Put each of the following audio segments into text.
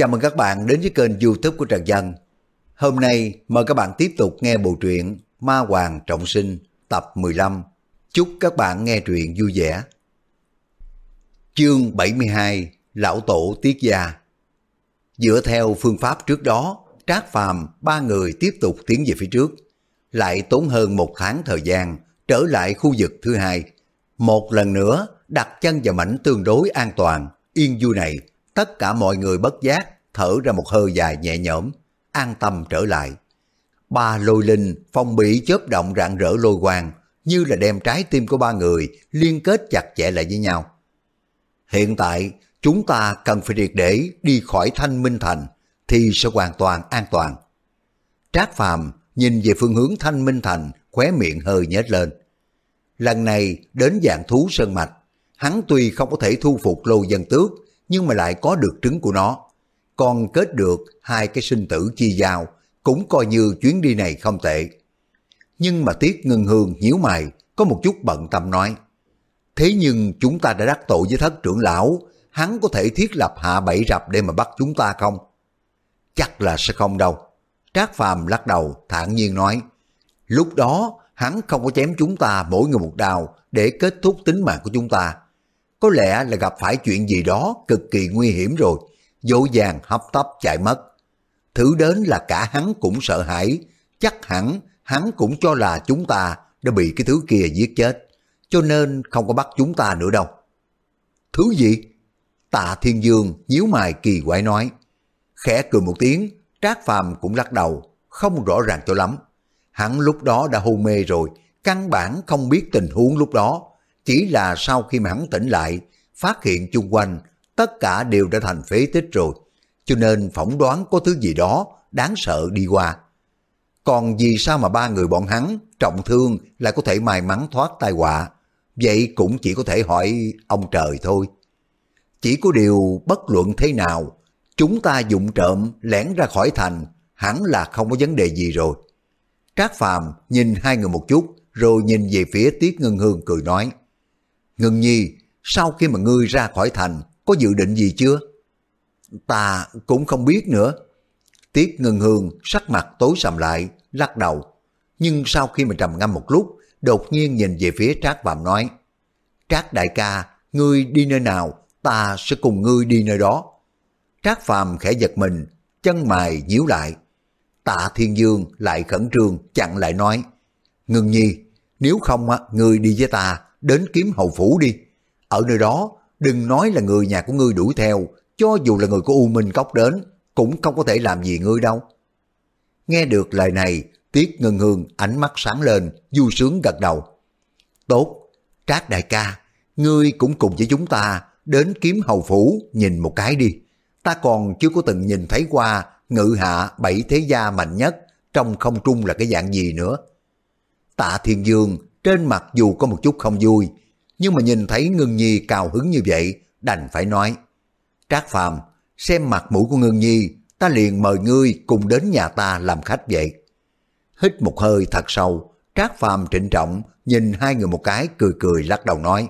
Chào mừng các bạn đến với kênh youtube của Trần Dân. Hôm nay mời các bạn tiếp tục nghe bộ truyện Ma Hoàng Trọng Sinh tập 15. Chúc các bạn nghe truyện vui vẻ. Chương 72 Lão Tổ Tiết Gia Dựa theo phương pháp trước đó, Trác Phàm ba người tiếp tục tiến về phía trước. Lại tốn hơn một tháng thời gian trở lại khu vực thứ hai. Một lần nữa đặt chân vào mảnh tương đối an toàn, yên vui này tất cả mọi người bất giác thở ra một hơi dài nhẹ nhõm, an tâm trở lại. Ba lôi linh phong bị chớp động rạng rỡ lôi quang, như là đem trái tim của ba người liên kết chặt chẽ lại với nhau. Hiện tại, chúng ta cần phải triệt để đi khỏi thanh minh thành, thì sẽ hoàn toàn an toàn. Trác Phàm nhìn về phương hướng thanh minh thành, khóe miệng hơi nhếch lên. Lần này đến dạng thú sơn mạch, hắn tuy không có thể thu phục lô dân tước, nhưng mà lại có được trứng của nó. Còn kết được hai cái sinh tử chi giao, cũng coi như chuyến đi này không tệ. Nhưng mà Tiết Ngân Hương nhíu mày, có một chút bận tâm nói. Thế nhưng chúng ta đã đắc tội với thất trưởng lão, hắn có thể thiết lập hạ bảy rập để mà bắt chúng ta không? Chắc là sẽ không đâu. Trác Phàm lắc đầu, thản nhiên nói. Lúc đó, hắn không có chém chúng ta mỗi người một đào để kết thúc tính mạng của chúng ta. Có lẽ là gặp phải chuyện gì đó cực kỳ nguy hiểm rồi, dỗ dàng hấp tấp chạy mất. Thử đến là cả hắn cũng sợ hãi, chắc hẳn hắn cũng cho là chúng ta đã bị cái thứ kia giết chết, cho nên không có bắt chúng ta nữa đâu. Thứ gì? Tạ Thiên Dương nhíu mày kỳ quái nói. Khẽ cười một tiếng, Trác Phàm cũng lắc đầu, không rõ ràng cho lắm. Hắn lúc đó đã hôn mê rồi, căn bản không biết tình huống lúc đó. Chỉ là sau khi mà hắn tỉnh lại, phát hiện chung quanh, tất cả đều đã thành phế tích rồi. Cho nên phỏng đoán có thứ gì đó đáng sợ đi qua. Còn vì sao mà ba người bọn hắn trọng thương lại có thể may mắn thoát tai họa? Vậy cũng chỉ có thể hỏi ông trời thôi. Chỉ có điều bất luận thế nào, chúng ta dụng trộm lẻn ra khỏi thành, hẳn là không có vấn đề gì rồi. Trác Phàm nhìn hai người một chút, rồi nhìn về phía Tiết Ngân Hương cười nói. Ngân Nhi, sau khi mà ngươi ra khỏi thành, có dự định gì chưa? Ta cũng không biết nữa. Tiết Ngân Hương sắc mặt tối sầm lại, lắc đầu. Nhưng sau khi mà trầm ngâm một lúc, đột nhiên nhìn về phía Trác Phạm nói. Trác đại ca, ngươi đi nơi nào, ta sẽ cùng ngươi đi nơi đó. Trác Phàm khẽ giật mình, chân mày nhíu lại. Tạ Thiên Dương lại khẩn trương chặn lại nói. Ngừng nhi, nếu không á, ngươi đi với ta, đến kiếm hầu phủ đi. Ở nơi đó, đừng nói là người nhà của ngươi đuổi theo, cho dù là người của U Minh Cốc đến, cũng không có thể làm gì ngươi đâu. Nghe được lời này, Tiết Ngân Hương ánh mắt sáng lên, vui sướng gật đầu. Tốt, Trác đại ca, ngươi cũng cùng với chúng ta đến kiếm hầu phủ nhìn một cái đi. Ta còn chưa có từng nhìn thấy qua ngự hạ bảy thế gia mạnh nhất trong không trung là cái dạng gì nữa. Tạ Thiên Dương trên mặt dù có một chút không vui, nhưng mà nhìn thấy Ngân Nhi cao hứng như vậy, đành phải nói. Trác Phàm xem mặt mũi của Ngân Nhi, ta liền mời ngươi cùng đến nhà ta làm khách vậy. Hít một hơi thật sâu, Trác Phàm trịnh trọng nhìn hai người một cái cười cười lắc đầu nói.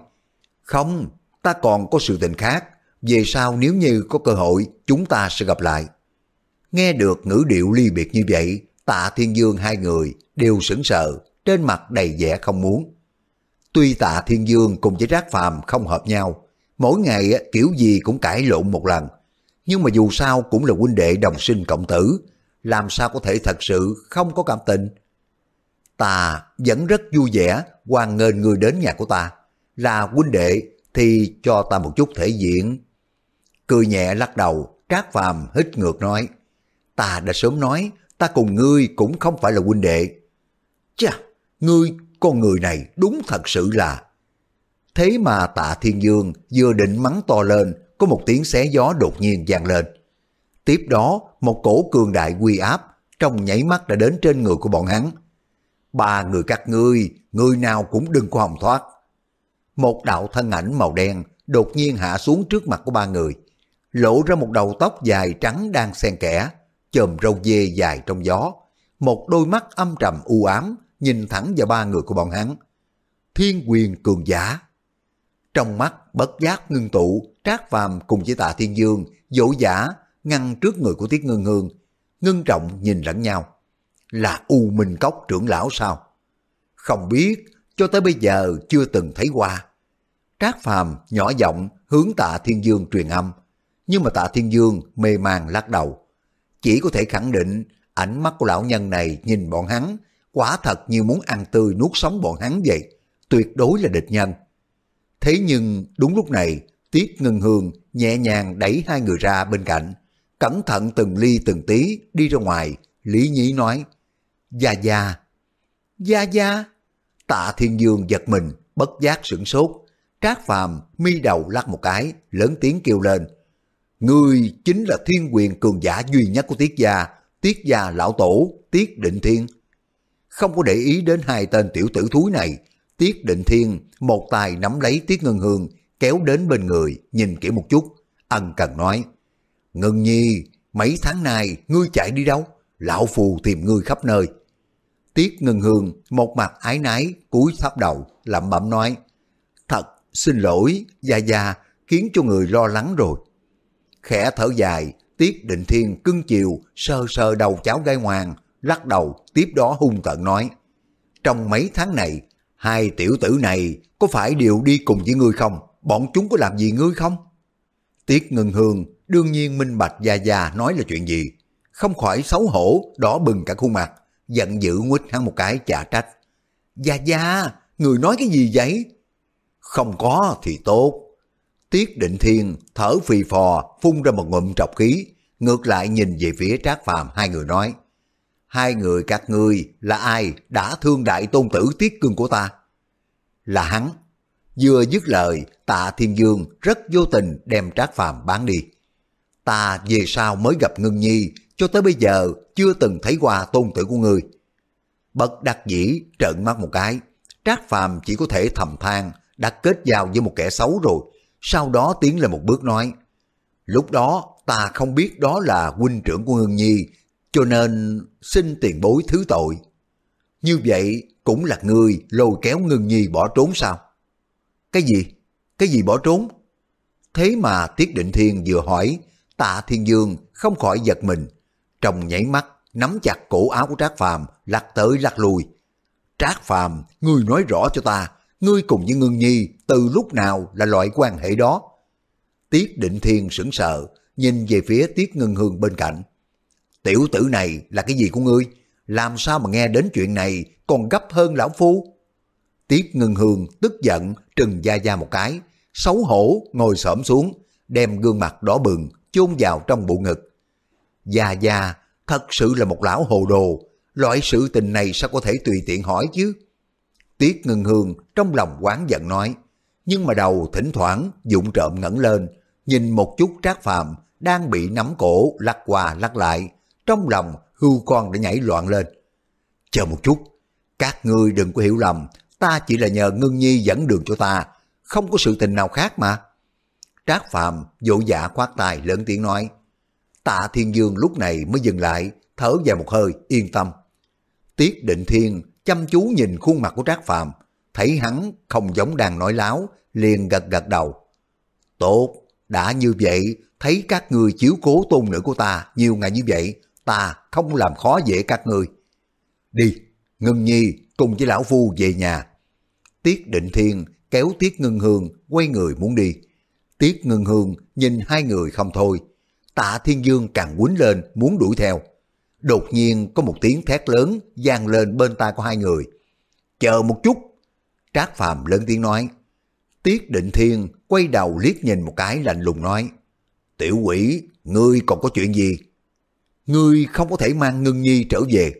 Không, ta còn có sự tình khác, về sau nếu như có cơ hội chúng ta sẽ gặp lại. Nghe được ngữ điệu ly biệt như vậy, tạ thiên dương hai người đều sững sờ, trên mặt đầy vẻ không muốn. Tuy tạ thiên dương cùng với rác phàm không hợp nhau, mỗi ngày kiểu gì cũng cãi lộn một lần, nhưng mà dù sao cũng là huynh đệ đồng sinh cộng tử, làm sao có thể thật sự không có cảm tình. Ta vẫn rất vui vẻ hoan nghênh người đến nhà của ta, là huynh đệ thì cho ta một chút thể diện. Cười nhẹ lắc đầu, Trác Phàm hít ngược nói, ta đã sớm nói, ta cùng ngươi cũng không phải là huynh đệ. Chà, ngươi, con người này đúng thật sự là... Thế mà tạ thiên dương vừa định mắng to lên, có một tiếng xé gió đột nhiên vang lên. Tiếp đó, một cổ cường đại quy áp, trong nháy mắt đã đến trên người của bọn hắn. Ba người các ngươi, người nào cũng đừng có hòng thoát. Một đạo thân ảnh màu đen đột nhiên hạ xuống trước mặt của ba người, lộ ra một đầu tóc dài trắng đang xen kẽ, chòm râu dê dài trong gió, một đôi mắt âm trầm u ám nhìn thẳng vào ba người của bọn hắn. Thiên quyền cường giả. Trong mắt bất giác ngưng tụ, Trác Phàm cùng với Tạ Thiên Dương dỗ giả ngăn trước người của Tiết Ngân Hương, ngưng trọng nhìn lẫn nhau. Là U Minh Cốc trưởng lão sao? Không biết, cho tới bây giờ chưa từng thấy qua. Trác Phàm nhỏ giọng hướng tạ Thiên Dương truyền âm, nhưng mà tạ Thiên Dương mê man lắc đầu. Chỉ có thể khẳng định ánh mắt của lão nhân này nhìn bọn hắn, quả thật như muốn ăn tươi nuốt sống bọn hắn vậy, tuyệt đối là địch nhân. Thế nhưng đúng lúc này, Tiết Ngân Hương nhẹ nhàng đẩy hai người ra bên cạnh, cẩn thận từng ly từng tí đi ra ngoài, Lý Nhĩ nói, Gia Gia, Gia Gia, tạ Thiên Dương giật mình, bất giác sửng sốt, Trác Phàm mi đầu lắc một cái, lớn tiếng kêu lên, Ngươi chính là thiên quyền cường giả duy nhất của Tiết Gia, Tiết Gia Lão Tổ, Tiết Định Thiên. Không có để ý đến hai tên tiểu tử thúi này, Tiết Định Thiên một tay nắm lấy Tiết Ngân Hương, kéo đến bên người, nhìn kỹ một chút, ân cần nói, Ngân Nhi, mấy tháng nay ngươi chạy đi đâu? Lão Phù tìm ngươi khắp nơi. Tiết Ngân Hương một mặt ái nái, cúi thấp đầu, lẩm bẩm nói, Thật, xin lỗi, Gia Gia, khiến cho người lo lắng rồi. Khẽ thở dài, Tiết Định Thiên cưng chiều, sơ sơ đầu cháu gai hoàng, lắc đầu, tiếp đó hung tận nói, Trong mấy tháng này, hai tiểu tử này có phải đều đi cùng với ngươi không? Bọn chúng có làm gì ngươi không? Tiết ngừng Hương đương nhiên minh bạch Gia Gia nói là chuyện gì. Không khỏi xấu hổ, đỏ bừng cả khuôn mặt, giận dữ nguýt hắn một cái chả trách. Gia Gia, người nói cái gì vậy? Không có thì tốt. Tiết Định Thiên thở phì phò, phun ra một ngụm trọc khí, ngược lại nhìn về phía Trác Phàm hai người nói. Hai người các ngươi là ai đã thương đại tôn tử Tiết Cương của ta? Là hắn. Vừa dứt lời, tạ Thiên Dương rất vô tình đem Trác Phàm bán đi. Ta về sau mới gặp ngưng Nhi, cho tới bây giờ chưa từng thấy qua tôn tử của ngươi. Bất đắc dĩ trợn mắt một cái, Trác Phàm chỉ có thể thầm than đã kết giao với một kẻ xấu rồi, sau đó tiến lên một bước nói, lúc đó ta không biết đó là huynh trưởng của Ngân Nhi, cho nên xin tiền bối thứ tội. Như vậy cũng là người lôi kéo Ngưng Nhi bỏ trốn sao? Cái gì? Cái gì bỏ trốn? Thế mà Tiết Định Thiên vừa hỏi, tạ Thiên Dương không khỏi giật mình, trong nhảy mắt nắm chặt cổ áo của Trác Phàm lắc tới lắc lui. Trác Phàm, ngươi nói rõ cho ta, ngươi cùng với Ngưng Nhi từ lúc nào là loại quan hệ đó? Tiết Định Thiên sững sờ, nhìn về phía Tiết Ngân Hương bên cạnh. Tiểu tử này là cái gì của ngươi? Làm sao mà nghe đến chuyện này còn gấp hơn lão phu? Tiếp ngưng Hương tức giận trừng da da một cái, xấu hổ ngồi xổm xuống, đem gương mặt đỏ bừng chôn vào trong bộ ngực. Gia Gia thật sự là một lão hồ đồ, loại sự tình này sao có thể tùy tiện hỏi chứ? Tiết Ngân Hương trong lòng quán giận nói, nhưng mà đầu thỉnh thoảng dụng trộm ngẩng lên, nhìn một chút trác phàm đang bị nắm cổ lắc qua lắc lại, trong lòng hưu con đã nhảy loạn lên. Chờ một chút, các ngươi đừng có hiểu lầm, ta chỉ là nhờ Ngân Nhi dẫn đường cho ta, không có sự tình nào khác mà. Trác phạm dỗ dạ khoát tài lớn tiếng nói. Tạ Thiên Dương lúc này mới dừng lại, thở dài một hơi, yên tâm. Tiết Định Thiên chăm chú nhìn khuôn mặt của Trác phạm thấy hắn không giống đang nói láo, liền gật gật đầu. Tốt, đã như vậy, thấy các người chiếu cố tôn nữ của ta nhiều ngày như vậy, ta không làm khó dễ các người. Đi, Ngân Nhi cùng với lão phu về nhà. Tiết Định Thiên kéo Tiết Ngân Hương quay người muốn đi. Tiết Ngân Hương nhìn hai người không thôi. Tạ Thiên Dương càng quýnh lên muốn đuổi theo. Đột nhiên có một tiếng thét lớn vang lên bên tai của hai người. Chờ một chút. Trác Phàm lớn tiếng nói. Tiết Định Thiên quay đầu liếc nhìn một cái lạnh lùng nói. Tiểu quỷ, ngươi còn có chuyện gì? Ngươi không có thể mang ngưng nhi trở về.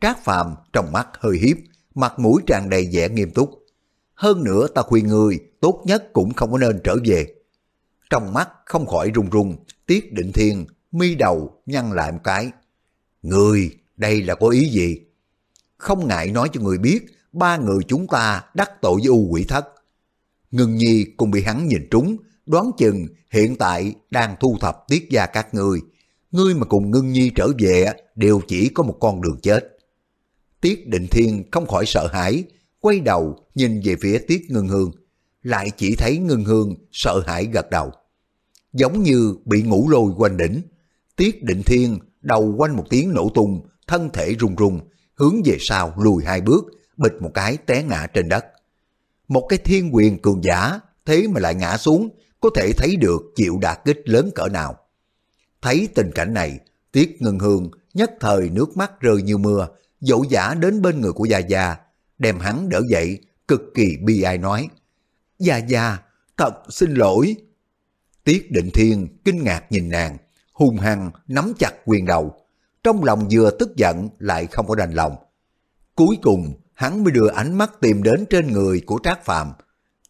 Trác Phàm trong mắt hơi hiếp, mặt mũi tràn đầy vẻ nghiêm túc. Hơn nữa ta khuyên ngươi tốt nhất cũng không có nên trở về. Trong mắt không khỏi run run, Tiết Định Thiên mi đầu nhăn lại một cái. Người, đây là có ý gì? Không ngại nói cho người biết, ba người chúng ta đắc tội với u quỷ thất. Ngân Nhi cũng bị hắn nhìn trúng, đoán chừng hiện tại đang thu thập tiết gia các người. Ngươi mà cùng Ngưng Nhi trở về đều chỉ có một con đường chết. Tiết Định Thiên không khỏi sợ hãi, quay đầu nhìn về phía Tiết Ngưng Hương, lại chỉ thấy Ngưng Hương sợ hãi gật đầu. Giống như bị ngủ lôi quanh đỉnh, Tiết định thiên đầu quanh một tiếng nổ tung, thân thể rung rung, hướng về sau lùi hai bước, bịch một cái té ngã trên đất. Một cái thiên quyền cường giả, thế mà lại ngã xuống, có thể thấy được chịu đả kích lớn cỡ nào. Thấy tình cảnh này, Tiết Ngân Hương nhất thời nước mắt rơi như mưa, dỗ dã đến bên người của Gia Gia, đem hắn đỡ dậy, cực kỳ bi ai nói. Gia Gia, thật xin lỗi. Tiết Định Thiên kinh ngạc nhìn nàng, hung hăng nắm chặt quyền đầu. Trong lòng vừa tức giận lại không có đành lòng. Cuối cùng, hắn mới đưa ánh mắt tìm đến trên người của Trác phạm,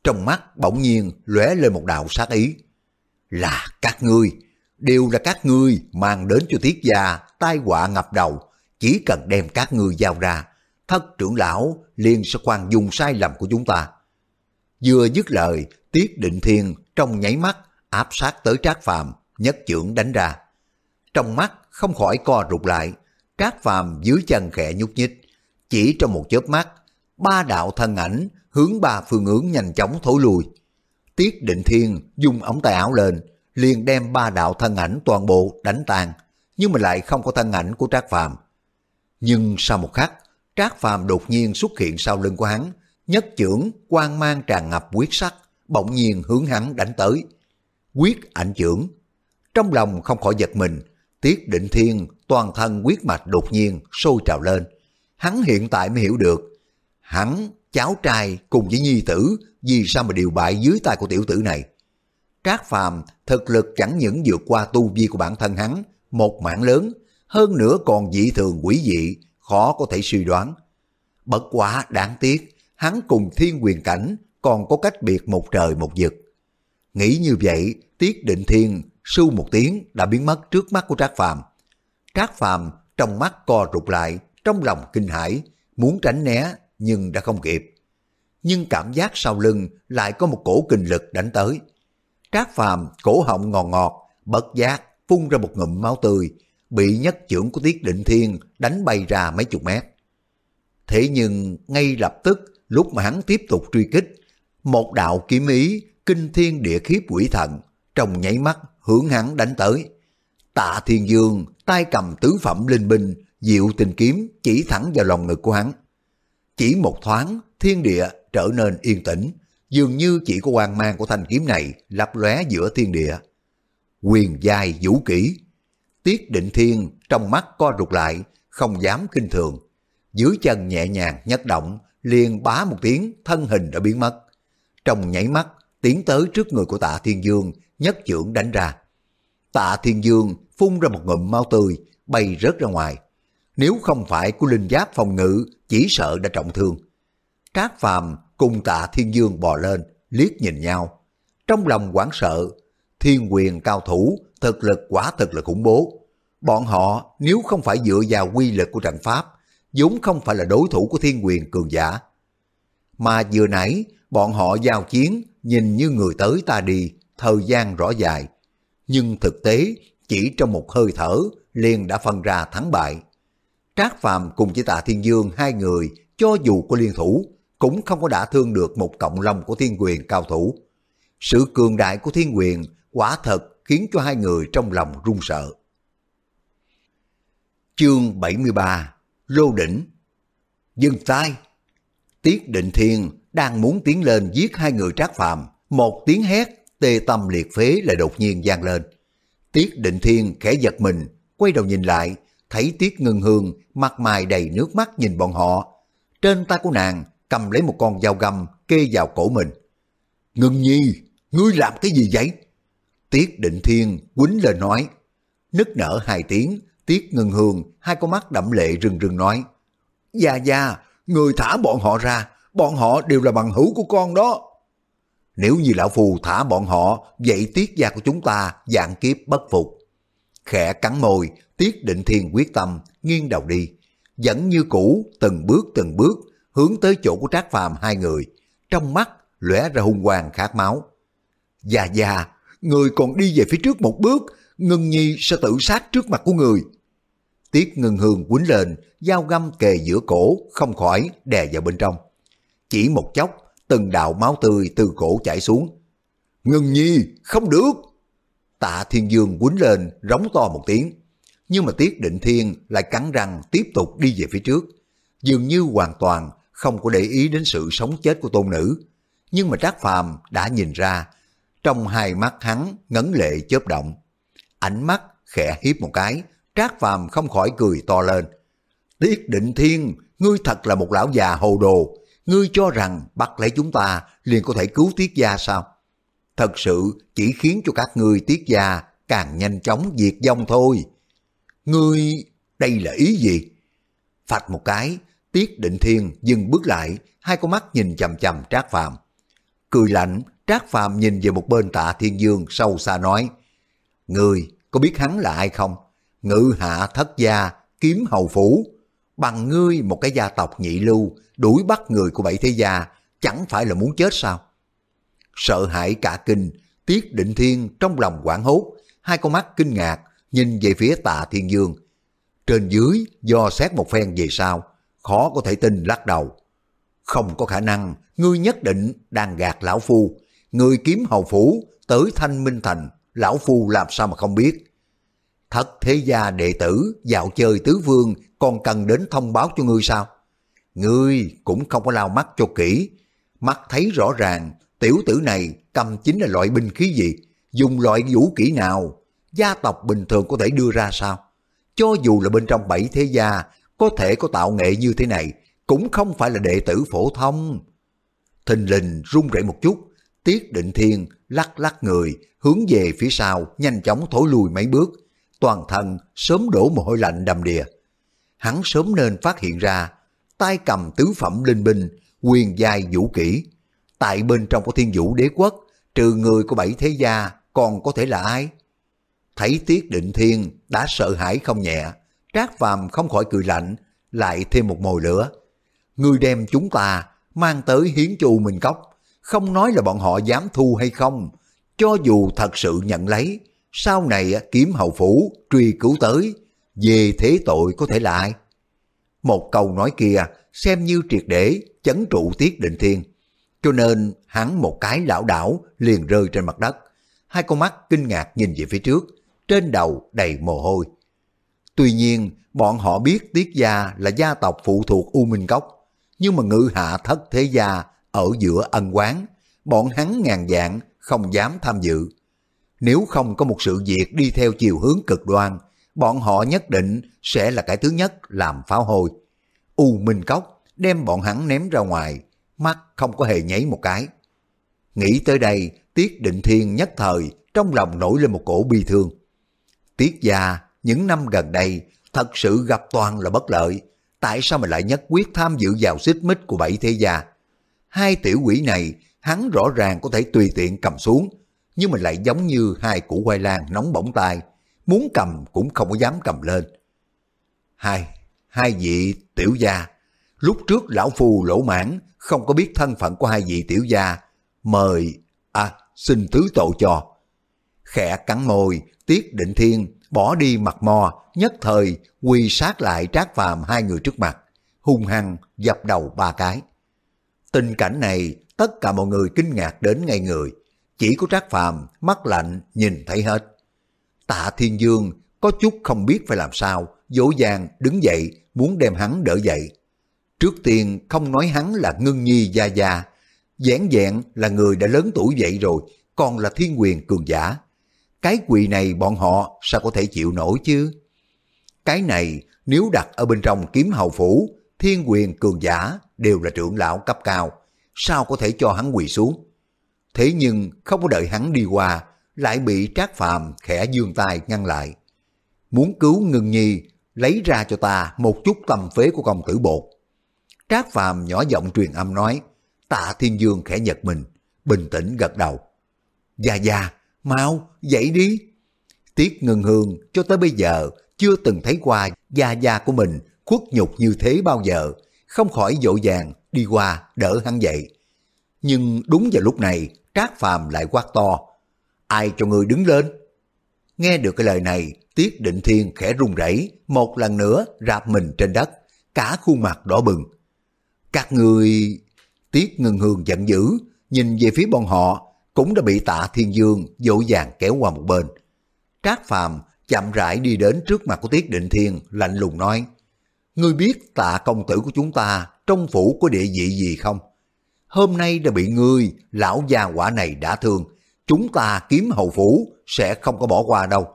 Trong mắt bỗng nhiên lóe lên một đạo sát ý. Là các ngươi, đều là các ngươi mang đến cho Tiết gia tai họa ngập đầu. Chỉ cần đem các ngươi giao ra, thất trưởng lão liền sẽ khoan dung sai lầm của chúng ta. Vừa dứt lời, Tiết Định Thiên trong nháy mắt áp sát tới Trác Phàm, nhất trưởng đánh ra. Trong mắt không khỏi co rụt lại, Trác Phàm dưới chân khẽ nhúc nhích, chỉ trong một chớp mắt, ba đạo thân ảnh hướng ba phương hướng nhanh chóng thối lùi Tiết Định Thiên dùng ống tay áo lên, liền đem ba đạo thân ảnh toàn bộ đánh tan, nhưng mà lại không có thân ảnh của Trác Phàm. Nhưng sau một khắc, Trác Phàm đột nhiên xuất hiện sau lưng của hắn, nhất trưởng quang mang tràn ngập quyết sắc, bỗng nhiên hướng hắn đánh tới. Quyết ảnh trưởng. Trong lòng không khỏi giật mình, Tiết Định Thiên toàn thân quyết mạch đột nhiên sôi trào lên. Hắn hiện tại mới hiểu được, hắn, cháu trai cùng với nhi tử, vì sao mà điều bại dưới tay của tiểu tử này. Trác Phàm thực lực chẳng những vượt qua tu vi của bản thân hắn, một mảng lớn, hơn nữa còn dị thường quỷ dị, khó có thể suy đoán. Bất quá đáng tiếc, hắn cùng thiên quyền cảnh còn có cách biệt một trời một vực. Nghĩ như vậy, Tiết Định Thiên sưu một tiếng đã biến mất trước mắt của Trác Phàm. Trác Phàm trong mắt co rụt lại, trong lòng kinh hãi, muốn tránh né nhưng đã không kịp. Nhưng cảm giác sau lưng lại có một cổ kinh lực đánh tới. Trác Phàm cổ họng ngọt ngọt, bất giác phun ra một ngụm máu tươi, bị nhất trưởng của Tiết Định Thiên đánh bay ra mấy chục mét. Thế nhưng ngay lập tức lúc mà hắn tiếp tục truy kích, một đạo kiếm ý kinh thiên địa khiếp quỷ thần trong nháy mắt hướng hắn đánh tới. Tạ Thiên Dương tay cầm tứ phẩm linh binh, diệu tình kiếm chỉ thẳng vào lòng ngực của hắn. Chỉ một thoáng, thiên địa trở nên yên tĩnh, dường như chỉ có quan mang của thanh kiếm này lấp lóe giữa thiên địa. Quyền dài vũ kỹ, Tiết định thiên trong mắt co rụt lại, không dám kinh thường. Dưới chân nhẹ nhàng nhất động, liền bá một tiếng, thân hình đã biến mất. Trong nhảy mắt, tiến tới trước người của tạ thiên dương, nhất trưởng đánh ra. Tạ thiên dương phun ra một ngụm mau tươi, bay rớt ra ngoài. Nếu không phải của linh giáp phòng ngự, chỉ sợ đã trọng thương. Trác phàm cùng tạ thiên dương bò lên, liếc nhìn nhau. Trong lòng quảng sợ, thiên quyền cao thủ, thực lực quả thực là khủng bố. Bọn họ nếu không phải dựa vào quy lực của trận pháp, vốn không phải là đối thủ của thiên quyền cường giả. Mà vừa nãy, bọn họ giao chiến nhìn như người tới ta đi, thời gian rõ dài. Nhưng thực tế, chỉ trong một hơi thở liền đã phân ra thắng bại. Trác Phàm cùng với Tạ Thiên Dương hai người, cho dù có liên thủ, cũng không có đả thương được một cộng long của thiên quyền cao thủ. Sự cường đại của thiên quyền quả thật khiến cho hai người trong lòng run sợ. Chương 73 Lô Đỉnh Dừng tay Tiết Định Thiên đang muốn tiến lên giết hai người trác phàm, một tiếng hét tê tâm liệt phế lại đột nhiên vang lên. Tiết Định Thiên khẽ giật mình, quay đầu nhìn lại, thấy Tiết Ngân Hương mặt mày đầy nước mắt nhìn bọn họ. Trên tay của nàng cầm lấy một con dao găm kê vào cổ mình. Ngân Nhi, ngươi làm cái gì vậy? Tiết Định Thiên quýnh lên nói. Nức nở hai tiếng, Tiết Ngân Hương, hai con mắt đậm lệ rừng rừng nói. Gia Gia, người thả bọn họ ra, bọn họ đều là bằng hữu của con đó. Nếu như lão phù thả bọn họ, vậy tiết gia của chúng ta dạng kiếp bất phục. Khẽ cắn môi, tiết định thiên quyết tâm, nghiêng đầu đi. Vẫn như cũ, từng bước từng bước, hướng tới chỗ của trác phàm hai người. Trong mắt, lóe ra hung quang khát máu. già già người còn đi về phía trước một bước, Ngân Nhi sẽ tự sát trước mặt của người. Tiết ngân hương quýnh lên, dao găm kề giữa cổ, không khỏi đè vào bên trong. Chỉ một chốc, từng đạo máu tươi từ cổ chảy xuống. Ngân nhi, không được! tạ thiên dương quýnh lên rống to một tiếng. Nhưng mà Tiết Định Thiên lại cắn răng tiếp tục đi về phía trước. Dường như hoàn toàn không có để ý đến sự sống chết của tôn nữ. Nhưng mà Trác Phàm đã nhìn ra, trong hai mắt hắn ngấn lệ chớp động. Ánh mắt khẽ hiếp một cái, Trác Phàm không khỏi cười to lên. Tiết Định Thiên, ngươi thật là một lão già hồ đồ, ngươi cho rằng bắt lấy chúng ta liền có thể cứu Tiết gia sao? Thật sự chỉ khiến cho các ngươi Tiết gia càng nhanh chóng diệt vong thôi. Ngươi, đây là ý gì? Phạch một cái, Tiết Định Thiên dừng bước lại, hai con mắt nhìn chầm chầm Trác Phàm. Cười lạnh, Trác Phàm nhìn về một bên tạ Thiên Dương sâu xa nói, Người có biết hắn là ai không? Ngự hạ thất gia, kiếm hầu phủ. Bằng ngươi một cái gia tộc nhị lưu, đuổi bắt người của bảy thế gia, chẳng phải là muốn chết sao? Sợ hãi cả kinh, Tiết Định Thiên trong lòng quảng hốt, hai con mắt kinh ngạc, nhìn về phía tạ Thiên Dương. Trên dưới, do xét một phen về sau, khó có thể tin lắc đầu. Không có khả năng, ngươi nhất định đang gạt lão phu. Ngươi kiếm hầu phủ, tới thanh minh thành, lão phu làm sao mà không biết. Thật thế gia đệ tử dạo chơi tứ vương còn cần đến thông báo cho ngươi sao? Ngươi cũng không có lao mắt cho kỹ. Mắt thấy rõ ràng tiểu tử này cầm chính là loại binh khí gì, dùng loại vũ kỹ nào, gia tộc bình thường có thể đưa ra sao? Cho dù là bên trong bảy thế gia có thể có tạo nghệ như thế này, cũng không phải là đệ tử phổ thông. Thình lình run rẩy một chút, Tiết Định Thiên lắc lắc người, hướng về phía sau, nhanh chóng thối lùi mấy bước, toàn thân sớm đổ mồ hôi lạnh đầm đìa. Hắn sớm nên phát hiện ra, tay cầm tứ phẩm linh binh, quyền giai vũ kỹ. Tại bên trong của thiên vũ đế quốc, trừ người của bảy thế gia, còn có thể là ai? Thấy Tiết Định Thiên đã sợ hãi không nhẹ, Trác Phàm không khỏi cười lạnh, lại thêm một mồi lửa. Ngươi đem chúng ta mang tới hiến chu mình Cốc, không nói là bọn họ dám thu hay không, cho dù thật sự nhận lấy, sau này kiếm hậu phủ truy cứu tới, về thế tội có thể lại. Một câu nói kia xem như triệt để chấn trụ tiết định thiên, cho nên hắn một cái lão đảo liền rơi trên mặt đất, hai con mắt kinh ngạc nhìn về phía trước, trên đầu đầy mồ hôi. Tuy nhiên, bọn họ biết Tiết Gia là gia tộc phụ thuộc U Minh Cốc, nhưng mà ngự hạ thất thế gia ở giữa ân quán, bọn hắn ngàn dạng không dám tham dự. Nếu không có một sự việc đi theo chiều hướng cực đoan, bọn họ nhất định sẽ là cái thứ nhất làm pháo hôi. U Minh Cốc đem bọn hắn ném ra ngoài, mắt không có hề nháy một cái. Nghĩ tới đây, Tiết Định Thiên nhất thời trong lòng nổi lên một cổ bi thương. Tiết gia những năm gần đây thật sự gặp toàn là bất lợi. Tại sao mình lại nhất quyết tham dự vào xích mích của bảy thế gia? Hai tiểu quỷ này hắn rõ ràng có thể tùy tiện cầm xuống, nhưng mà lại giống như hai củ khoai lang nóng bỏng tay, muốn cầm cũng không có dám cầm lên. Hai, hai vị tiểu gia, lúc trước lão phu lỗ mãn không có biết thân phận của hai vị tiểu gia, mời, à, xin thứ tội cho. Khẽ cắn môi, Tiết Định Thiên bỏ đi mặt mò, nhất thời quỳ sát lại trác phàm hai người trước mặt, hung hăng dập đầu ba cái. Tình cảnh này tất cả mọi người kinh ngạc đến ngay người, chỉ có trác phàm mắt lạnh nhìn thấy hết. Tạ Thiên Dương có chút không biết phải làm sao, dỗ dàng đứng dậy muốn đem hắn đỡ dậy. Trước tiên không nói hắn là ngưng nhi gia gia, dẻn dẹn là người đã lớn tuổi vậy rồi, còn là thiên quyền cường giả. Cái quỳ này bọn họ sao có thể chịu nổi chứ? Cái này nếu đặt ở bên trong kiếm hầu phủ, thiên quyền cường giả đều là trưởng lão cấp cao, sao có thể cho hắn quỳ xuống? Thế nhưng không có đợi hắn đi qua, lại bị Trác Phàm khẽ dương tay ngăn lại. Muốn cứu ngừng Nhi, lấy ra cho ta một chút tâm phế của công tử bột. Trác Phàm nhỏ giọng truyền âm nói, tạ Thiên Dương khẽ Nhật mình, bình tĩnh gật đầu. Gia Gia, mau, dậy đi. Tiết Ngừng Hương cho tới bây giờ chưa từng thấy qua Gia Gia của mình khuất nhục như thế bao giờ, không khỏi dội vàng đi qua đỡ hắn dậy. Nhưng đúng vào lúc này, Trác Phàm lại quát to, ai cho người đứng lên? Nghe được cái lời này, Tiết Định Thiên khẽ run rẩy, một lần nữa rạp mình trên đất, cả khuôn mặt đỏ bừng. Các người... Tiết Ngân Hương giận dữ, nhìn về phía bọn họ, cũng đã bị tạ Thiên Dương dỗ dàng kéo qua một bên. Trác Phàm chậm rãi đi đến trước mặt của Tiết Định Thiên, lạnh lùng nói, Ngươi biết tạ công tử của chúng ta trong phủ có địa vị gì không? Hôm nay đã bị ngươi, lão già quả này đã thương, chúng ta kiếm hầu phủ sẽ không có bỏ qua đâu.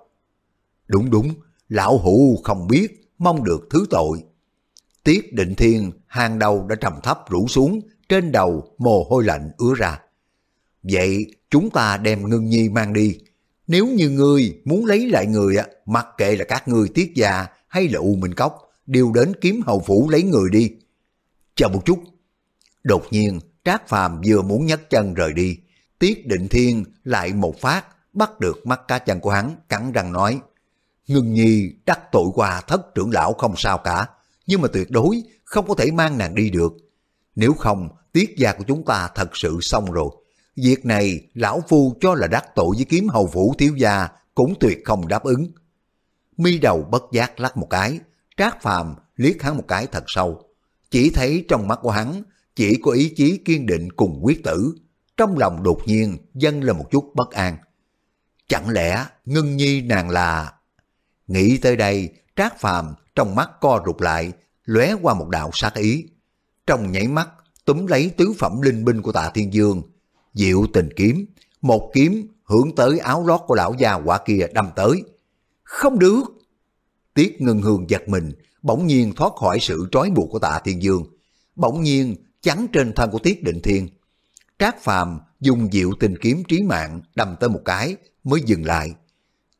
Đúng đúng, lão hủ không biết, mong được thứ tội. Tiết định thiên, hàng đầu đã trầm thấp rủ xuống, trên đầu mồ hôi lạnh ứa ra. Vậy chúng ta đem ngưng nhi mang đi. Nếu như ngươi muốn lấy lại người, mặc kệ là các ngươi tiết già hay là U Minh Cốc, đều đến kiếm hầu phủ lấy người đi. Chờ một chút. Đột nhiên, Trác Phàm vừa muốn nhấc chân rời đi. Tiết định thiên lại một phát, bắt được mắt cá chân của hắn, cắn răng nói. Ngưng nhi đắc tội qua thất trưởng lão không sao cả, nhưng mà tuyệt đối không có thể mang nàng đi được. Nếu không, tiết gia của chúng ta thật sự xong rồi. Việc này lão phu cho là đắc tội với kiếm hầu phủ thiếu gia cũng tuyệt không đáp ứng. Mi đầu bất giác lắc một cái, trác phàm liếc hắn một cái thật sâu. Chỉ thấy trong mắt của hắn chỉ có ý chí kiên định cùng quyết tử. Trong lòng đột nhiên dâng lên một chút bất an. Chẳng lẽ ngưng nhi nàng là... Nghĩ tới đây, trác phàm trong mắt co rụt lại, lóe qua một đạo sát ý. Trong nháy mắt, túm lấy tứ phẩm linh binh của tạ thiên dương, diệu tình kiếm, một kiếm hướng tới áo lót của lão già quả kia đâm tới. Không được! Tiết ngân hương giật mình, bỗng nhiên thoát khỏi sự trói buộc của tạ thiên dương. Bỗng nhiên chắn trên thân của Tiết định thiên. Trác phàm dùng diệu tình kiếm trí mạng đâm tới một cái mới dừng lại.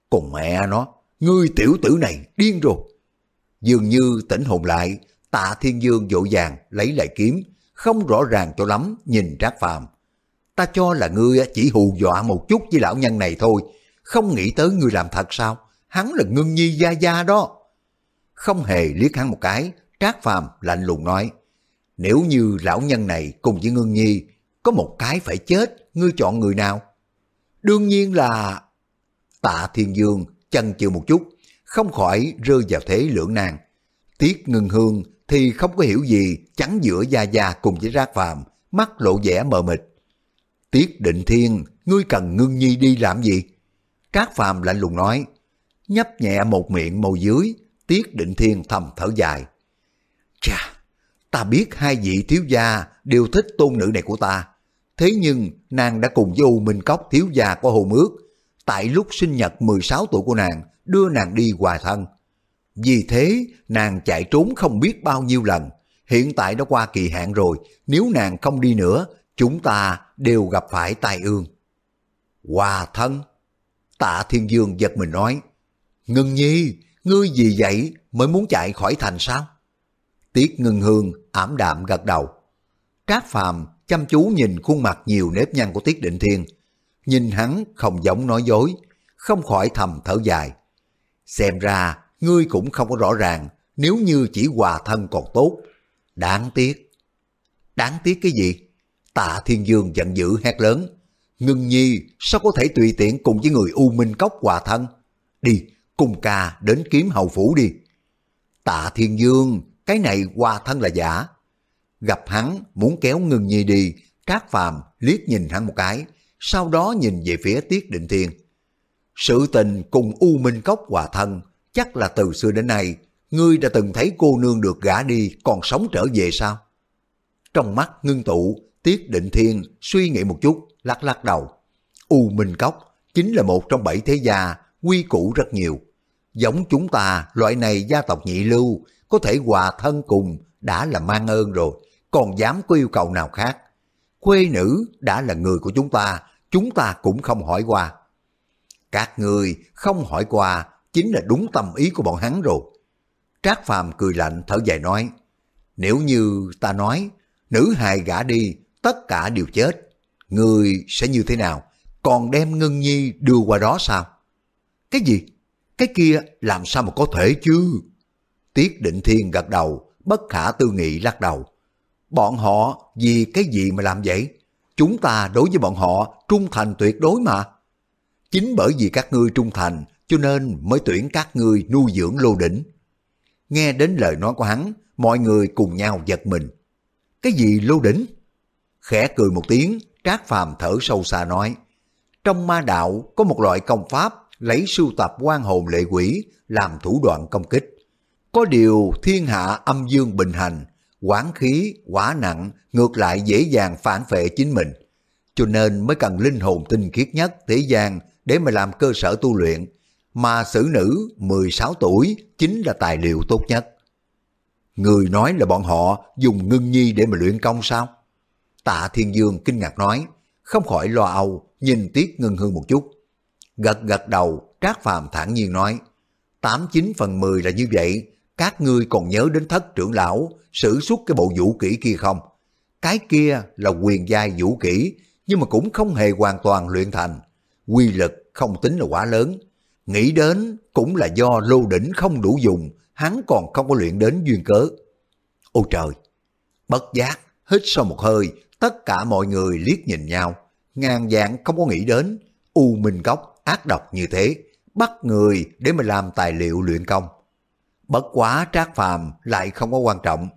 Còn mẹ nó, ngươi tiểu tử này điên rồi. Dường như tỉnh hồn lại, tạ thiên dương dội vàng lấy lại kiếm, không rõ ràng cho lắm nhìn Trác Phàm. Ta cho là ngươi chỉ hù dọa một chút với lão nhân này thôi, không nghĩ tới ngươi làm thật sao? Hắn là ngưng nhi gia gia đó. Không hề liếc hắn một cái, Trác Phàm lạnh lùng nói, nếu như lão nhân này cùng với ngưng nhi, có một cái phải chết, ngươi chọn người nào? Đương nhiên là... Tạ Thiên Dương chân chừ một chút, không khỏi rơi vào thế lưỡng nan. Tiết ngưng hương thì không có hiểu gì chắn giữa Gia Gia cùng với Rác Phàm mắt lộ vẻ mờ mịt. Tiết định thiên, ngươi cần ngưng nhi đi làm gì? Trác Phàm lạnh lùng nói, nhấp nhẹ một miệng màu dưới, Tiết định thiên thầm thở dài. Chà, ta biết hai vị thiếu gia đều thích tôn nữ này của ta. Thế nhưng nàng đã cùng với U Minh Cốc thiếu gia của Hồ Mước, tại lúc sinh nhật 16 tuổi của nàng, đưa nàng đi hòa thân. Vì thế, nàng chạy trốn không biết bao nhiêu lần. Hiện tại đã qua kỳ hạn rồi, nếu nàng không đi nữa, chúng ta đều gặp phải tai ương. Hòa thân? Tạ Thiên Dương giật mình nói, Ngân Nhi, ngươi gì vậy mới muốn chạy khỏi thành sao? Tiết Ngân Hương ảm đạm gật đầu. Trác Phàm chăm chú nhìn khuôn mặt nhiều nếp nhăn của Tiết Định Thiên. Nhìn hắn không giống nói dối, không khỏi thầm thở dài. Xem ra, ngươi cũng không có rõ ràng, nếu như chỉ hòa thân còn tốt. Đáng tiếc. Đáng tiếc cái gì? Tạ Thiên Dương giận dữ hét lớn. Ngưng nhi, sao có thể tùy tiện cùng với người U Minh Cốc hòa thân? Đi, cùng ca đến kiếm hầu phủ đi. Tạ Thiên Dương, cái này hòa thân là giả. Gặp hắn, muốn kéo ngưng nhi đi, Trác Phàm liếc nhìn hắn một cái, sau đó nhìn về phía Tiết Định Thiên. Sự tình cùng U Minh Cốc hòa thân, chắc là từ xưa đến nay, ngươi đã từng thấy cô nương được gả đi còn sống trở về sao? Trong mắt ngưng tụ, Tiết Định Thiên suy nghĩ một chút, lắc lắc đầu. U Minh Cốc chính là một trong bảy thế gia, quy củ rất nhiều. Giống chúng ta, loại này gia tộc nhị lưu, có thể hòa thân cùng đã là mang ơn rồi, còn dám có yêu cầu nào khác. Quê nữ đã là người của chúng ta, chúng ta cũng không hỏi qua. Các người không hỏi qua chính là đúng tâm ý của bọn hắn rồi. Trác Phàm cười lạnh thở dài nói, nếu như ta nói, nữ hài gả đi, tất cả đều chết, người sẽ như thế nào? Còn đem Ngân Nhi đưa qua đó sao? Cái gì? Cái kia làm sao mà có thể chứ? Tiết Định Thiên gật đầu, bất khả tư nghị lắc đầu. Bọn họ vì cái gì mà làm vậy? Chúng ta đối với bọn họ trung thành tuyệt đối mà. Chính bởi vì các ngươi trung thành cho nên mới tuyển các ngươi nuôi dưỡng lô đỉnh. Nghe đến lời nói của hắn, mọi người cùng nhau giật mình. Cái gì lô đỉnh? Khẽ cười một tiếng, Trác Phàm thở sâu xa nói. Trong ma đạo có một loại công pháp lấy sưu tập quan hồn lệ quỷ làm thủ đoạn công kích. Có điều thiên hạ âm dương bình hành, quán khí, quả nặng ngược lại dễ dàng phản phệ chính mình. Cho nên mới cần linh hồn tinh khiết nhất thế gian để mà làm cơ sở tu luyện, mà xử nữ 16 tuổi chính là tài liệu tốt nhất. Người nói là bọn họ dùng ngưng nhi để mà luyện công sao? Tạ Thiên Dương kinh ngạc nói, không khỏi lo âu, nhìn Tiết Ngân Hương một chút. Gật gật đầu, Trác Phàm thản nhiên nói, tám chín phần mười là như vậy, các ngươi còn nhớ đến thất trưởng lão sử xuất cái bộ vũ kỹ kia không? Cái kia là quyền giai vũ kỹ, nhưng mà cũng không hề hoàn toàn luyện thành. Quy lực không tính là quá lớn. Nghĩ đến cũng là do lô đỉnh không đủ dùng, hắn còn không có luyện đến duyên cớ. Ôi trời! Bất giác, hít sâu một hơi, tất cả mọi người liếc nhìn nhau. Ngàn dạng không có nghĩ đến, U Minh Cốc ác độc như thế, bắt người để mà làm tài liệu luyện công. Bất quá trác phàm lại không có quan trọng.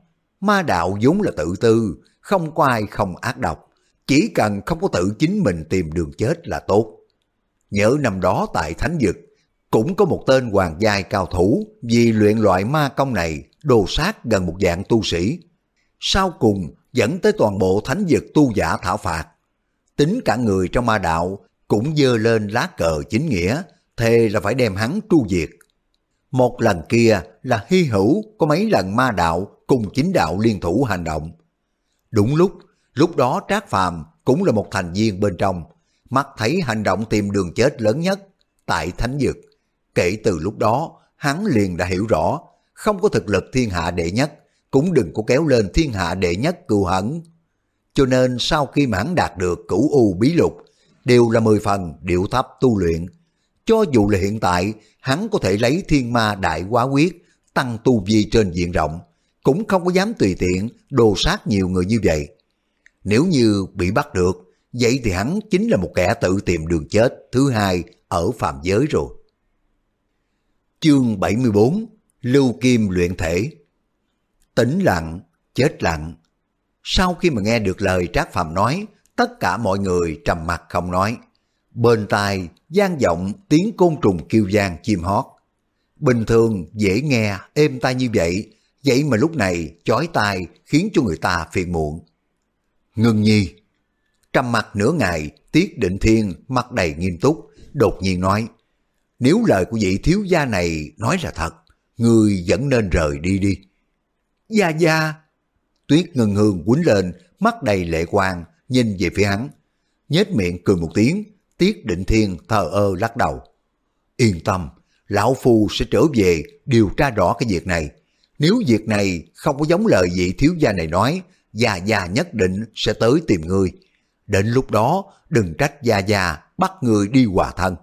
Ma đạo vốn là tự tư, không có ai không ác độc. Chỉ cần không có tự chính mình tìm đường chết là tốt. Nhớ năm đó tại Thánh Dực, cũng có một tên hoàng giai cao thủ vì luyện loại ma công này đồ sát gần một dạng tu sĩ. Sau cùng dẫn tới toàn bộ thánh vực tu giả thảo phạt. Tính cả người trong ma đạo cũng dơ lên lá cờ chính nghĩa, thề là phải đem hắn tru diệt. Một lần kia là hy hữu có mấy lần ma đạo cùng chính đạo liên thủ hành động. Đúng lúc, lúc đó Trác Phàm cũng là một thành viên bên trong, mắt thấy hành động tìm đường chết lớn nhất tại Thánh Dực. Kể từ lúc đó, hắn liền đã hiểu rõ, không có thực lực thiên hạ đệ nhất, cũng đừng có kéo lên thiên hạ đệ nhất cừu hận. Cho nên sau khi mãn đạt được cửu u bí lục, đều là mười phần điệu thấp tu luyện. Cho dù là hiện tại, hắn có thể lấy thiên ma đại quá quyết, tăng tu vi trên diện rộng, cũng không có dám tùy tiện đồ sát nhiều người như vậy. Nếu như bị bắt được, vậy thì hắn chính là một kẻ tự tìm đường chết thứ hai ở phạm giới rồi. Chương 74 Lưu Kim luyện thể Tĩnh lặng, chết lặng. Sau khi mà nghe được lời Trác Phạm nói, tất cả mọi người trầm mặt không nói. Bên tai gian vọng tiếng côn trùng kêu gian chim hót. Bình thường dễ nghe, êm tai như vậy, vậy mà lúc này chói tai khiến cho người ta phiền muộn. Ngưng nhi, trầm mặt nửa ngày, Tiết Định Thiên mặt đầy nghiêm túc, đột nhiên nói, nếu lời của vị thiếu gia này nói là thật, người vẫn nên rời đi đi. Gia Gia! Tuyết ngân hương quýnh lên, mắt đầy lệ quang, nhìn về phía hắn. nhếch miệng cười một tiếng, Tiết Định Thiên thờ ơ lắc đầu. Yên tâm, Lão Phu sẽ trở về điều tra rõ cái việc này. Nếu việc này không có giống lời vị thiếu gia này nói, Gia Gia nhất định sẽ tới tìm ngươi. Đến lúc đó, đừng trách Gia Gia bắt người đi hòa thân.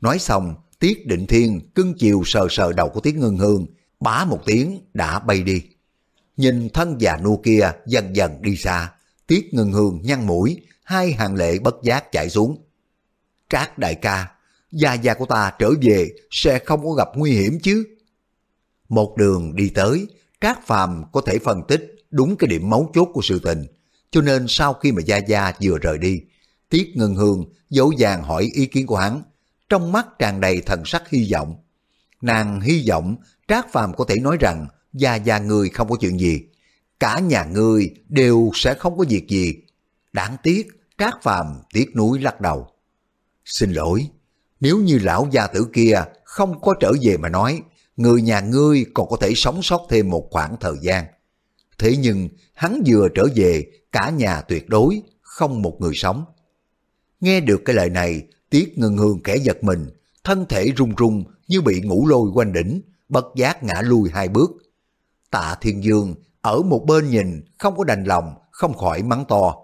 Nói xong, Tiết Định Thiên cưng chiều sờ sờ đầu của Tiết Ngân Hương, bá một tiếng đã bay đi. Nhìn thân già nua kia dần dần đi xa, Tiết Ngân Hương nhăn mũi, hai hàng lệ bất giác chạy xuống. Trác đại ca, gia gia của ta trở về sẽ không có gặp nguy hiểm chứ. Một đường đi tới, Trác Phàm có thể phân tích đúng cái điểm mấu chốt của sự tình, cho nên sau khi mà Gia Gia vừa rời đi, Tiết Ngân Hương dấu dàng hỏi ý kiến của hắn, trong mắt tràn đầy thần sắc hy vọng. Nàng hy vọng Trác Phàm có thể nói rằng Gia Gia người không có chuyện gì, cả nhà ngươi đều sẽ không có việc gì. Đáng tiếc, Trác Phàm tiếc núi lắc đầu. Xin lỗi, nếu như lão gia tử kia không có trở về mà nói, người nhà ngươi còn có thể sống sót thêm một khoảng thời gian. Thế nhưng hắn vừa trở về, cả nhà tuyệt đối không một người sống. Nghe được cái lời này, Tiết Ngân Hương kẻ giật mình, thân thể run run như bị ngủ lôi quanh đỉnh, bất giác ngã lui hai bước. Tạ Thiên Dương ở một bên nhìn không có đành lòng, không khỏi mắng to.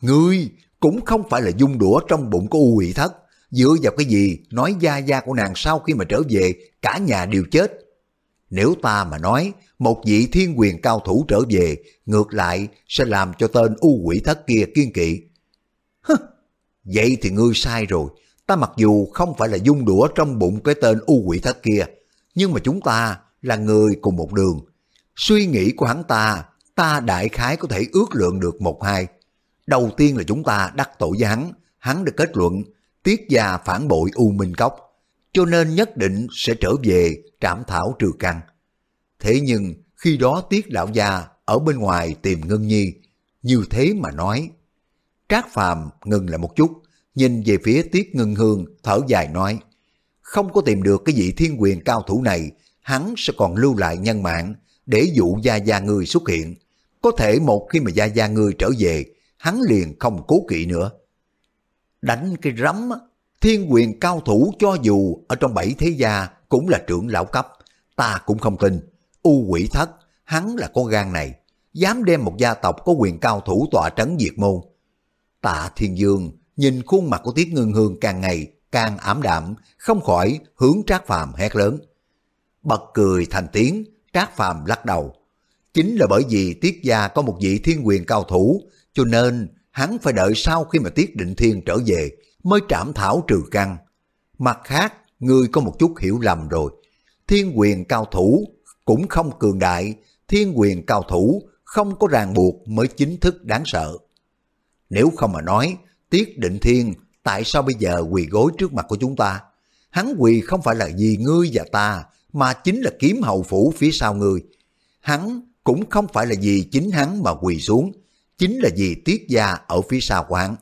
Ngươi cũng không phải là dung đũa trong bụng của u Quỷ thất, dựa vào cái gì nói gia gia của nàng sau khi mà trở về cả nhà đều chết. Nếu ta mà nói một vị thiên quyền cao thủ trở về, ngược lại sẽ làm cho tên u quỷ thất kia kiên kỵ. Hứ, vậy thì ngươi sai rồi, ta mặc dù không phải là dung đũa trong bụng cái tên u quỷ thất kia, nhưng mà chúng ta là người cùng một đường. Suy nghĩ của hắn ta, ta đại khái có thể ước lượng được một hai. Đầu tiên là chúng ta đắc tội với hắn, hắn được kết luận, tiết gia phản bội U Minh Cốc. cho nên nhất định sẽ trở về trảm thảo trừ căn. Thế nhưng khi đó Tiết lão gia ở bên ngoài tìm Ngân Nhi, như thế mà nói. Trác Phàm ngừng lại một chút, nhìn về phía Tiết Ngân Hương thở dài nói, không có tìm được cái vị thiên quyền cao thủ này, hắn sẽ còn lưu lại nhân mạng để dụ gia gia người xuất hiện. Có thể một khi mà gia gia người trở về, hắn liền không cố kỵ nữa. Đánh cái rắm, thiên quyền cao thủ cho dù ở trong bảy thế gia cũng là trưởng lão cấp, ta cũng không tin. U quỷ thất, hắn là con gan này, dám đem một gia tộc có quyền cao thủ tọa trấn diệt môn. Tạ Thiên Dương nhìn khuôn mặt của Tiết Ngưng Hương càng ngày càng ảm đạm, không khỏi hướng Trác Phàm hét lớn. Bật cười thành tiếng, Trác Phàm lắc đầu. Chính là bởi vì Tiết gia có một vị thiên quyền cao thủ, cho nên hắn phải đợi sau khi mà Tiết Định Thiên trở về mới trảm thảo trừ căn. Mặt khác, ngươi có một chút hiểu lầm rồi. Thiên quyền cao thủ cũng không cường đại, thiên quyền cao thủ không có ràng buộc mới chính thức đáng sợ. Nếu không mà nói, Tiết Định Thiên tại sao bây giờ quỳ gối trước mặt của chúng ta? Hắn quỳ không phải là vì ngươi và ta, mà chính là kiếm hầu phủ phía sau người Hắn cũng không phải là vì chính hắn mà quỳ xuống, chính là vì tiết gia ở phía sau của hắn.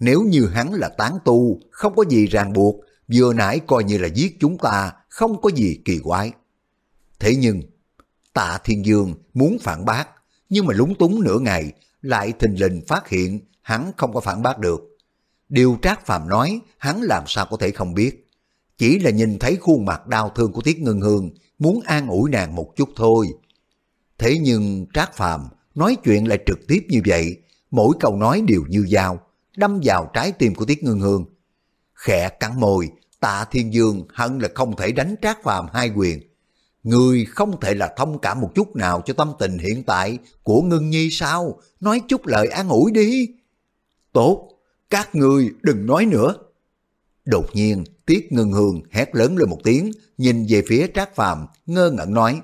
Nếu như hắn là tán tu, không có gì ràng buộc, vừa nãy coi như là giết chúng ta, không có gì kỳ quái. Thế nhưng, tạ thiên dương muốn phản bác, nhưng mà lúng túng nửa ngày, lại thình lình phát hiện hắn không có phản bác được. Điều Trác Phàm nói, hắn làm sao có thể không biết. Chỉ là nhìn thấy khuôn mặt đau thương của Tiết Ngân Hương, muốn an ủi nàng một chút thôi. Thế nhưng Trác Phàm nói chuyện lại trực tiếp như vậy, mỗi câu nói đều như dao, đâm vào trái tim của Tiết Ngân Hương. Khẽ cắn môi, tạ Thiên Dương hận là không thể đánh Trác Phàm hai quyền. Người không thể là thông cảm một chút nào cho tâm tình hiện tại của Ngân Nhi sao? Nói chút lời an ủi đi. Tốt, các người đừng nói nữa. Đột nhiên, Tiết Ngân Hương hét lớn lên một tiếng, nhìn về phía Trác Phàm ngơ ngẩn nói.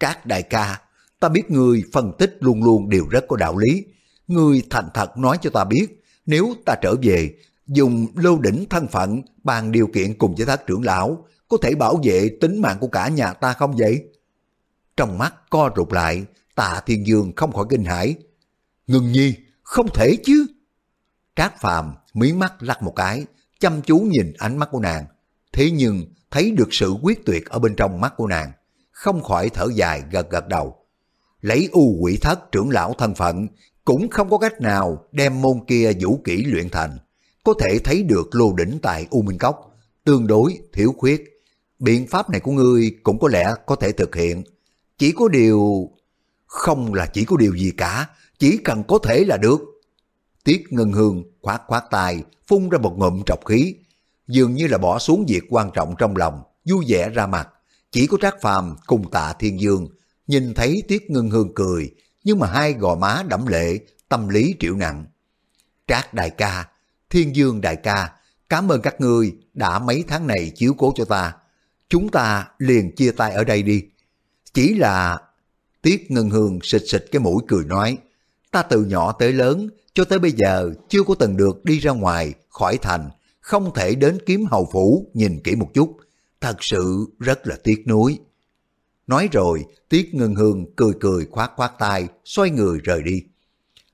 Trác đại ca, ta biết người phân tích luôn luôn đều rất có đạo lý. Người thành thật nói cho ta biết, nếu ta trở về, dùng lô đỉnh thân phận bàn điều kiện cùng với thác trưởng lão, có thể bảo vệ tính mạng của cả nhà ta không vậy? Trong mắt co rụt lại, tạ thiên dương không khỏi kinh hãi. Ngừng nhi, không thể chứ. Trác phàm mí mắt lắc một cái, chăm chú nhìn ánh mắt của nàng. Thế nhưng thấy được sự quyết tuyệt ở bên trong mắt của nàng, không khỏi thở dài gật gật đầu. Lấy u quỷ thất trưởng lão thân phận, cũng không có cách nào đem môn kia vũ kỹ luyện thành. Có thể thấy được lô đỉnh tại U Minh Cốc, tương đối thiếu khuyết. Biện pháp này của ngươi cũng có lẽ có thể thực hiện. Chỉ có điều... Không là chỉ có điều gì cả, chỉ cần có thể là được. Tiết Ngân Hương khoát khoát tay, phun ra một ngụm trọc khí, dường như là bỏ xuống việc quan trọng trong lòng, vui vẻ ra mặt. Chỉ có Trác Phàm cùng tạ Thiên Dương, nhìn thấy Tiết Ngân Hương cười, nhưng mà hai gò má đẫm lệ, tâm lý triệu nặng. Trác đại ca, Thiên Dương đại ca, cảm ơn các ngươi đã mấy tháng này chiếu cố cho ta. Chúng ta liền chia tay ở đây đi. Chỉ là... Tiết Ngân Hương xịt xịt cái mũi cười nói, ta từ nhỏ tới lớn, cho tới bây giờ chưa có từng được đi ra ngoài, khỏi thành, không thể đến kiếm hầu phủ nhìn kỹ một chút, thật sự rất là tiếc nuối. Nói rồi, Tiết Ngân Hương cười cười khoát khoát tay, xoay người rời đi.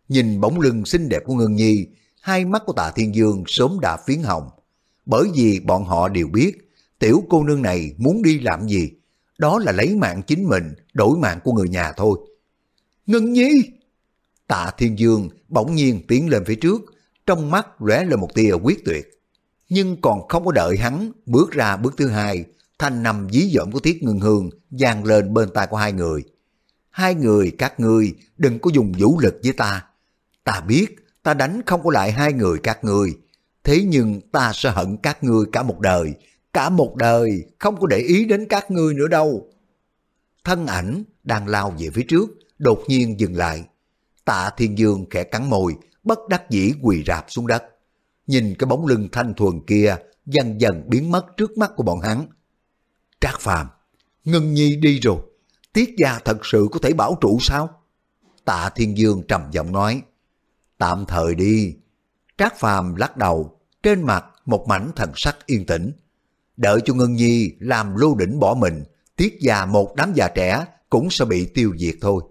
Nhìn bóng lưng xinh đẹp của Ngân Nhi, hai mắt của tạ Thiên Dương sớm đã phiến hồng. Bởi vì bọn họ đều biết, tiểu cô nương này muốn đi làm gì, đó là lấy mạng chính mình, đổi mạng của người nhà thôi. Ngân Nhi! Tạ Thiên Dương bỗng nhiên tiến lên phía trước, trong mắt lóe lên một tia quyết tuyệt. Nhưng còn không có đợi hắn bước ra bước thứ hai, thanh nằm dí dỏm của Tiết ngưng Hương vang lên bên tai của hai người. Hai người các ngươi đừng có dùng vũ lực với ta. Ta biết ta đánh không có lại hai người các ngươi, thế nhưng ta sẽ hận các ngươi cả một đời, cả một đời không có để ý đến các ngươi nữa đâu. Thân ảnh đang lao về phía trước, đột nhiên dừng lại. Tạ Thiên Dương khẽ cắn môi, bất đắc dĩ quỳ rạp xuống đất. Nhìn cái bóng lưng thanh thuần kia dần dần biến mất trước mắt của bọn hắn. Trác Phàm, Ngân Nhi đi rồi, Tiết gia thật sự có thể bảo trụ sao? Tạ Thiên Dương trầm giọng nói, tạm thời đi. Trác Phàm lắc đầu, trên mặt một mảnh thần sắc yên tĩnh. đợi cho Ngân Nhi làm lưu đỉnh bỏ mình, tiết gia một đám già trẻ cũng sẽ bị tiêu diệt thôi.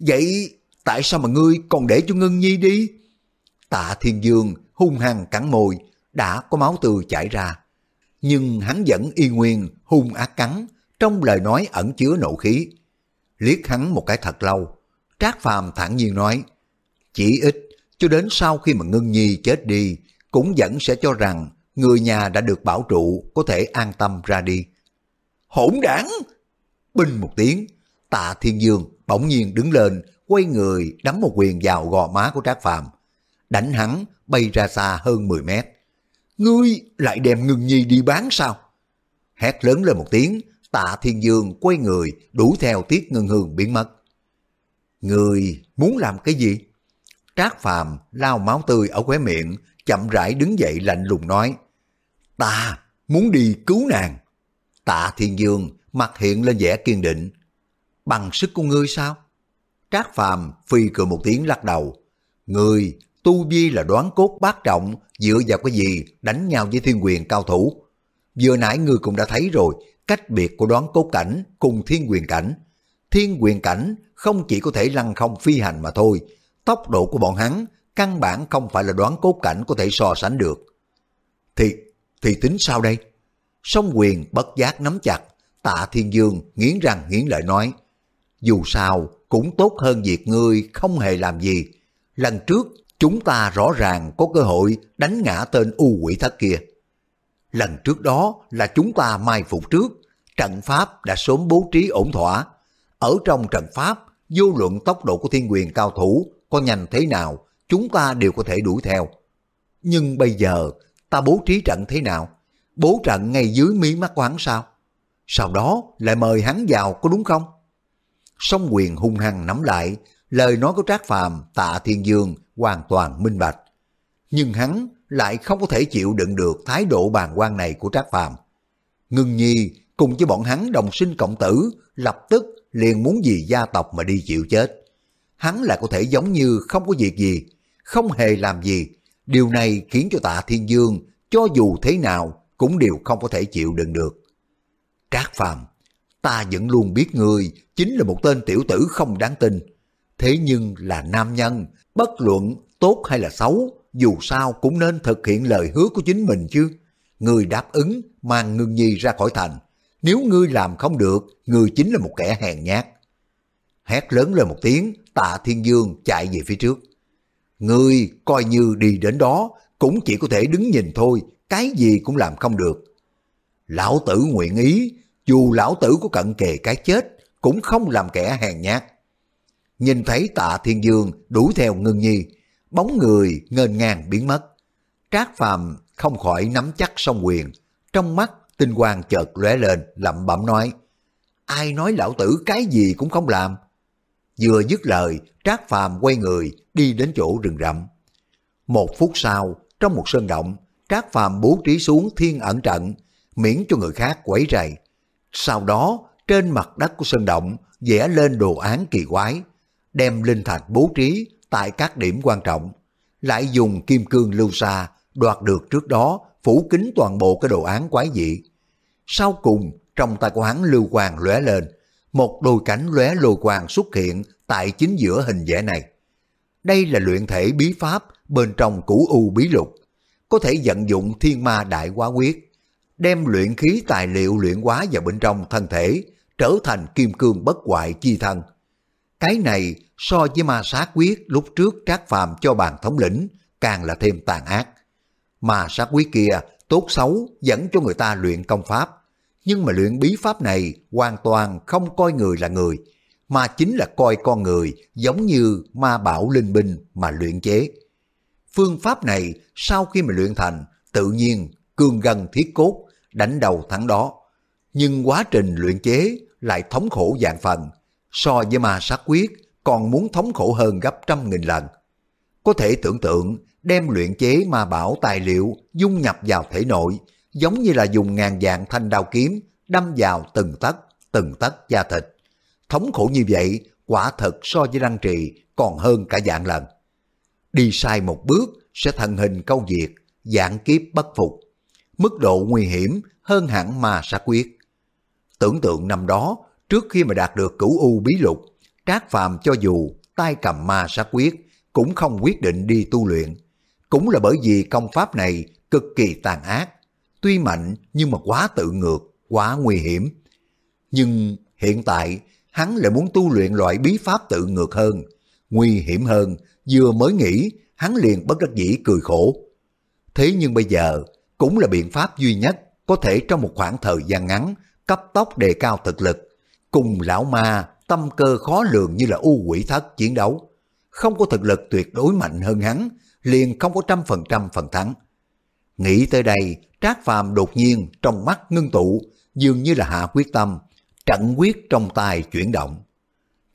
Vậy tại sao mà ngươi còn để cho Ngân Nhi đi? Tạ Thiên Dương hung hăng cắn môi, đã có máu tươi chảy ra. Nhưng hắn vẫn y nguyên hung ác cắn, trong lời nói ẩn chứa nộ khí. Liếc hắn một cái thật lâu, Trác Phàm thản nhiên nói, chỉ ít cho đến sau khi mà Ngân Nhi chết đi, cũng vẫn sẽ cho rằng người nhà đã được bảo trụ có thể an tâm ra đi. Hỗn đảng! Binh một tiếng, tạ thiên dương bỗng nhiên đứng lên, quay người đấm một quyền vào gò má của Trác Phàm đánh hắn bay ra xa hơn 10 mét. Ngươi lại đem ngưng nhi đi bán sao? Hét lớn lên một tiếng, tạ thiên dương quay người đuổi theo tiết ngân hương biến mất. Ngươi muốn làm cái gì? Trác phàm lao máu tươi ở khóe miệng, chậm rãi đứng dậy lạnh lùng nói. Ta muốn đi cứu nàng. Tạ thiên dương mặt hiện lên vẻ kiên định. Bằng sức của ngươi sao? Trác phàm phi cười một tiếng lắc đầu. người tu vi là đoán cốt bát trọng, dựa vào cái gì đánh nhau với thiên quyền cao thủ. Vừa nãy người cũng đã thấy rồi, cách biệt của đoán cốt cảnh cùng thiên quyền cảnh. Thiên quyền cảnh không chỉ có thể lăn không phi hành mà thôi, tốc độ của bọn hắn căn bản không phải là đoán cốt cảnh có thể so sánh được. Thì, thì tính sao đây? Song quyền bất giác nắm chặt, tạ thiên dương nghiến răng nghiến lợi nói, dù sao cũng tốt hơn việc ngươi không hề làm gì. Lần trước chúng ta rõ ràng có cơ hội đánh ngã tên u quỷ thất kia. Lần trước đó là chúng ta mai phục trước, trận pháp đã sớm bố trí ổn thỏa. Ở trong trận pháp, vô luận tốc độ của thiên quyền cao thủ có nhanh thế nào, chúng ta đều có thể đuổi theo. Nhưng bây giờ, ta bố trí trận thế nào? Bố trận ngay dưới mí mắt của hắn sao? Sau đó lại mời hắn vào có đúng không? Song quyền hung hăng nắm lại, lời nói của Trác Phàm, Tạ Thiên Dương hoàn toàn minh bạch. Nhưng hắn lại không có thể chịu đựng được thái độ bàn quan này của Trác Phàm. Ngưng Nhi cùng với bọn hắn đồng sinh cộng tử, lập tức liền muốn vì gia tộc mà đi chịu chết. Hắn lại có thể giống như không có việc gì, không hề làm gì. Điều này khiến cho tạ Thiên Dương cho dù thế nào cũng đều không có thể chịu đựng được. Trác Phàm, ta vẫn luôn biết người chính là một tên tiểu tử không đáng tin. Thế nhưng là nam nhân, bất luận tốt hay là xấu, dù sao cũng nên thực hiện lời hứa của chính mình chứ. người đáp ứng mang ngưng nhi ra khỏi thành. Nếu ngươi làm không được, ngươi chính là một kẻ hèn nhát. Hét lớn lên một tiếng, tạ thiên dương chạy về phía trước. Ngươi coi như đi đến đó, cũng chỉ có thể đứng nhìn thôi, cái gì cũng làm không được. Lão tử nguyện ý, dù lão tử có cận kề cái chết, cũng không làm kẻ hèn nhát. Nhìn thấy tạ thiên dương đuổi theo ngưng nhi, bóng người ngên ngang biến mất. Trác phàm không khỏi nắm chắc song quyền, trong mắt tinh quang chợt lóe lên lẩm bẩm nói, ai nói lão tử cái gì cũng không làm. Vừa dứt lời, Trác phàm quay người đi đến chỗ rừng rậm. Một phút sau, trong một sơn động, Trác phàm bố trí xuống thiên ẩn trận, miễn cho người khác quấy rầy. Sau đó, trên mặt đất của sơn động vẽ lên đồ án kỳ quái, đem linh thạch bố trí tại các điểm quan trọng, lại dùng kim cương lưu xa đoạt được trước đó phủ kính toàn bộ cái đồ án quái dị. Sau cùng, trong tay của hắn lưu quang lóe lên, một đôi cánh lóe lôi quang xuất hiện tại chính giữa hình vẽ này. Đây là luyện thể bí pháp bên trong củ u bí lục, có thể vận dụng thiên ma đại quá quyết, đem luyện khí tài liệu luyện hóa vào bên trong thân thể, trở thành kim cương bất hoại chi thân. Cái này so với ma sát quyết lúc trước Trác Phàm cho bàn thống lĩnh càng là thêm tàn ác. Ma sát quyết kia tốt xấu dẫn cho người ta luyện công pháp, nhưng mà luyện bí pháp này hoàn toàn không coi người là người, mà chính là coi con người giống như ma bảo linh binh mà luyện chế. Phương pháp này sau khi mà luyện thành, tự nhiên cương gân thiết cốt, đánh đầu thắng đó. Nhưng quá trình luyện chế lại thống khổ dạng phần, so với ma sát quyết còn muốn thống khổ hơn gấp trăm nghìn lần. Có thể tưởng tượng đem luyện chế ma bảo tài liệu dung nhập vào thể nội, giống như là dùng ngàn dạng thanh đao kiếm đâm vào từng tấc, từng tấc da thịt. Thống khổ như vậy, quả thật so với răng trì còn hơn cả dạng lần. Đi sai một bước sẽ thần hình câu diệt, dạng kiếp bất phục. Mức độ nguy hiểm hơn hẳn ma sát quyết. Tưởng tượng năm đó, trước khi mà đạt được cửu u bí lục, Trác Phàm cho dù tay cầm ma sát quyết, cũng không quyết định đi tu luyện. Cũng là bởi vì công pháp này cực kỳ tàn ác, tuy mạnh nhưng mà quá tự ngược, quá nguy hiểm. Nhưng hiện tại, hắn lại muốn tu luyện loại bí pháp tự ngược hơn, nguy hiểm hơn, vừa mới nghĩ, hắn liền bất đắc dĩ cười khổ. Thế nhưng bây giờ, cũng là biện pháp duy nhất có thể trong một khoảng thời gian ngắn cấp tốc đề cao thực lực, cùng lão ma tâm cơ khó lường như là u quỷ thất chiến đấu. Không có thực lực tuyệt đối mạnh hơn hắn, liền không có trăm phần trăm phần thắng. Nghĩ tới đây, Trác Phàm đột nhiên trong mắt ngưng tụ, dường như là hạ quyết tâm, trận quyết trong tay chuyển động.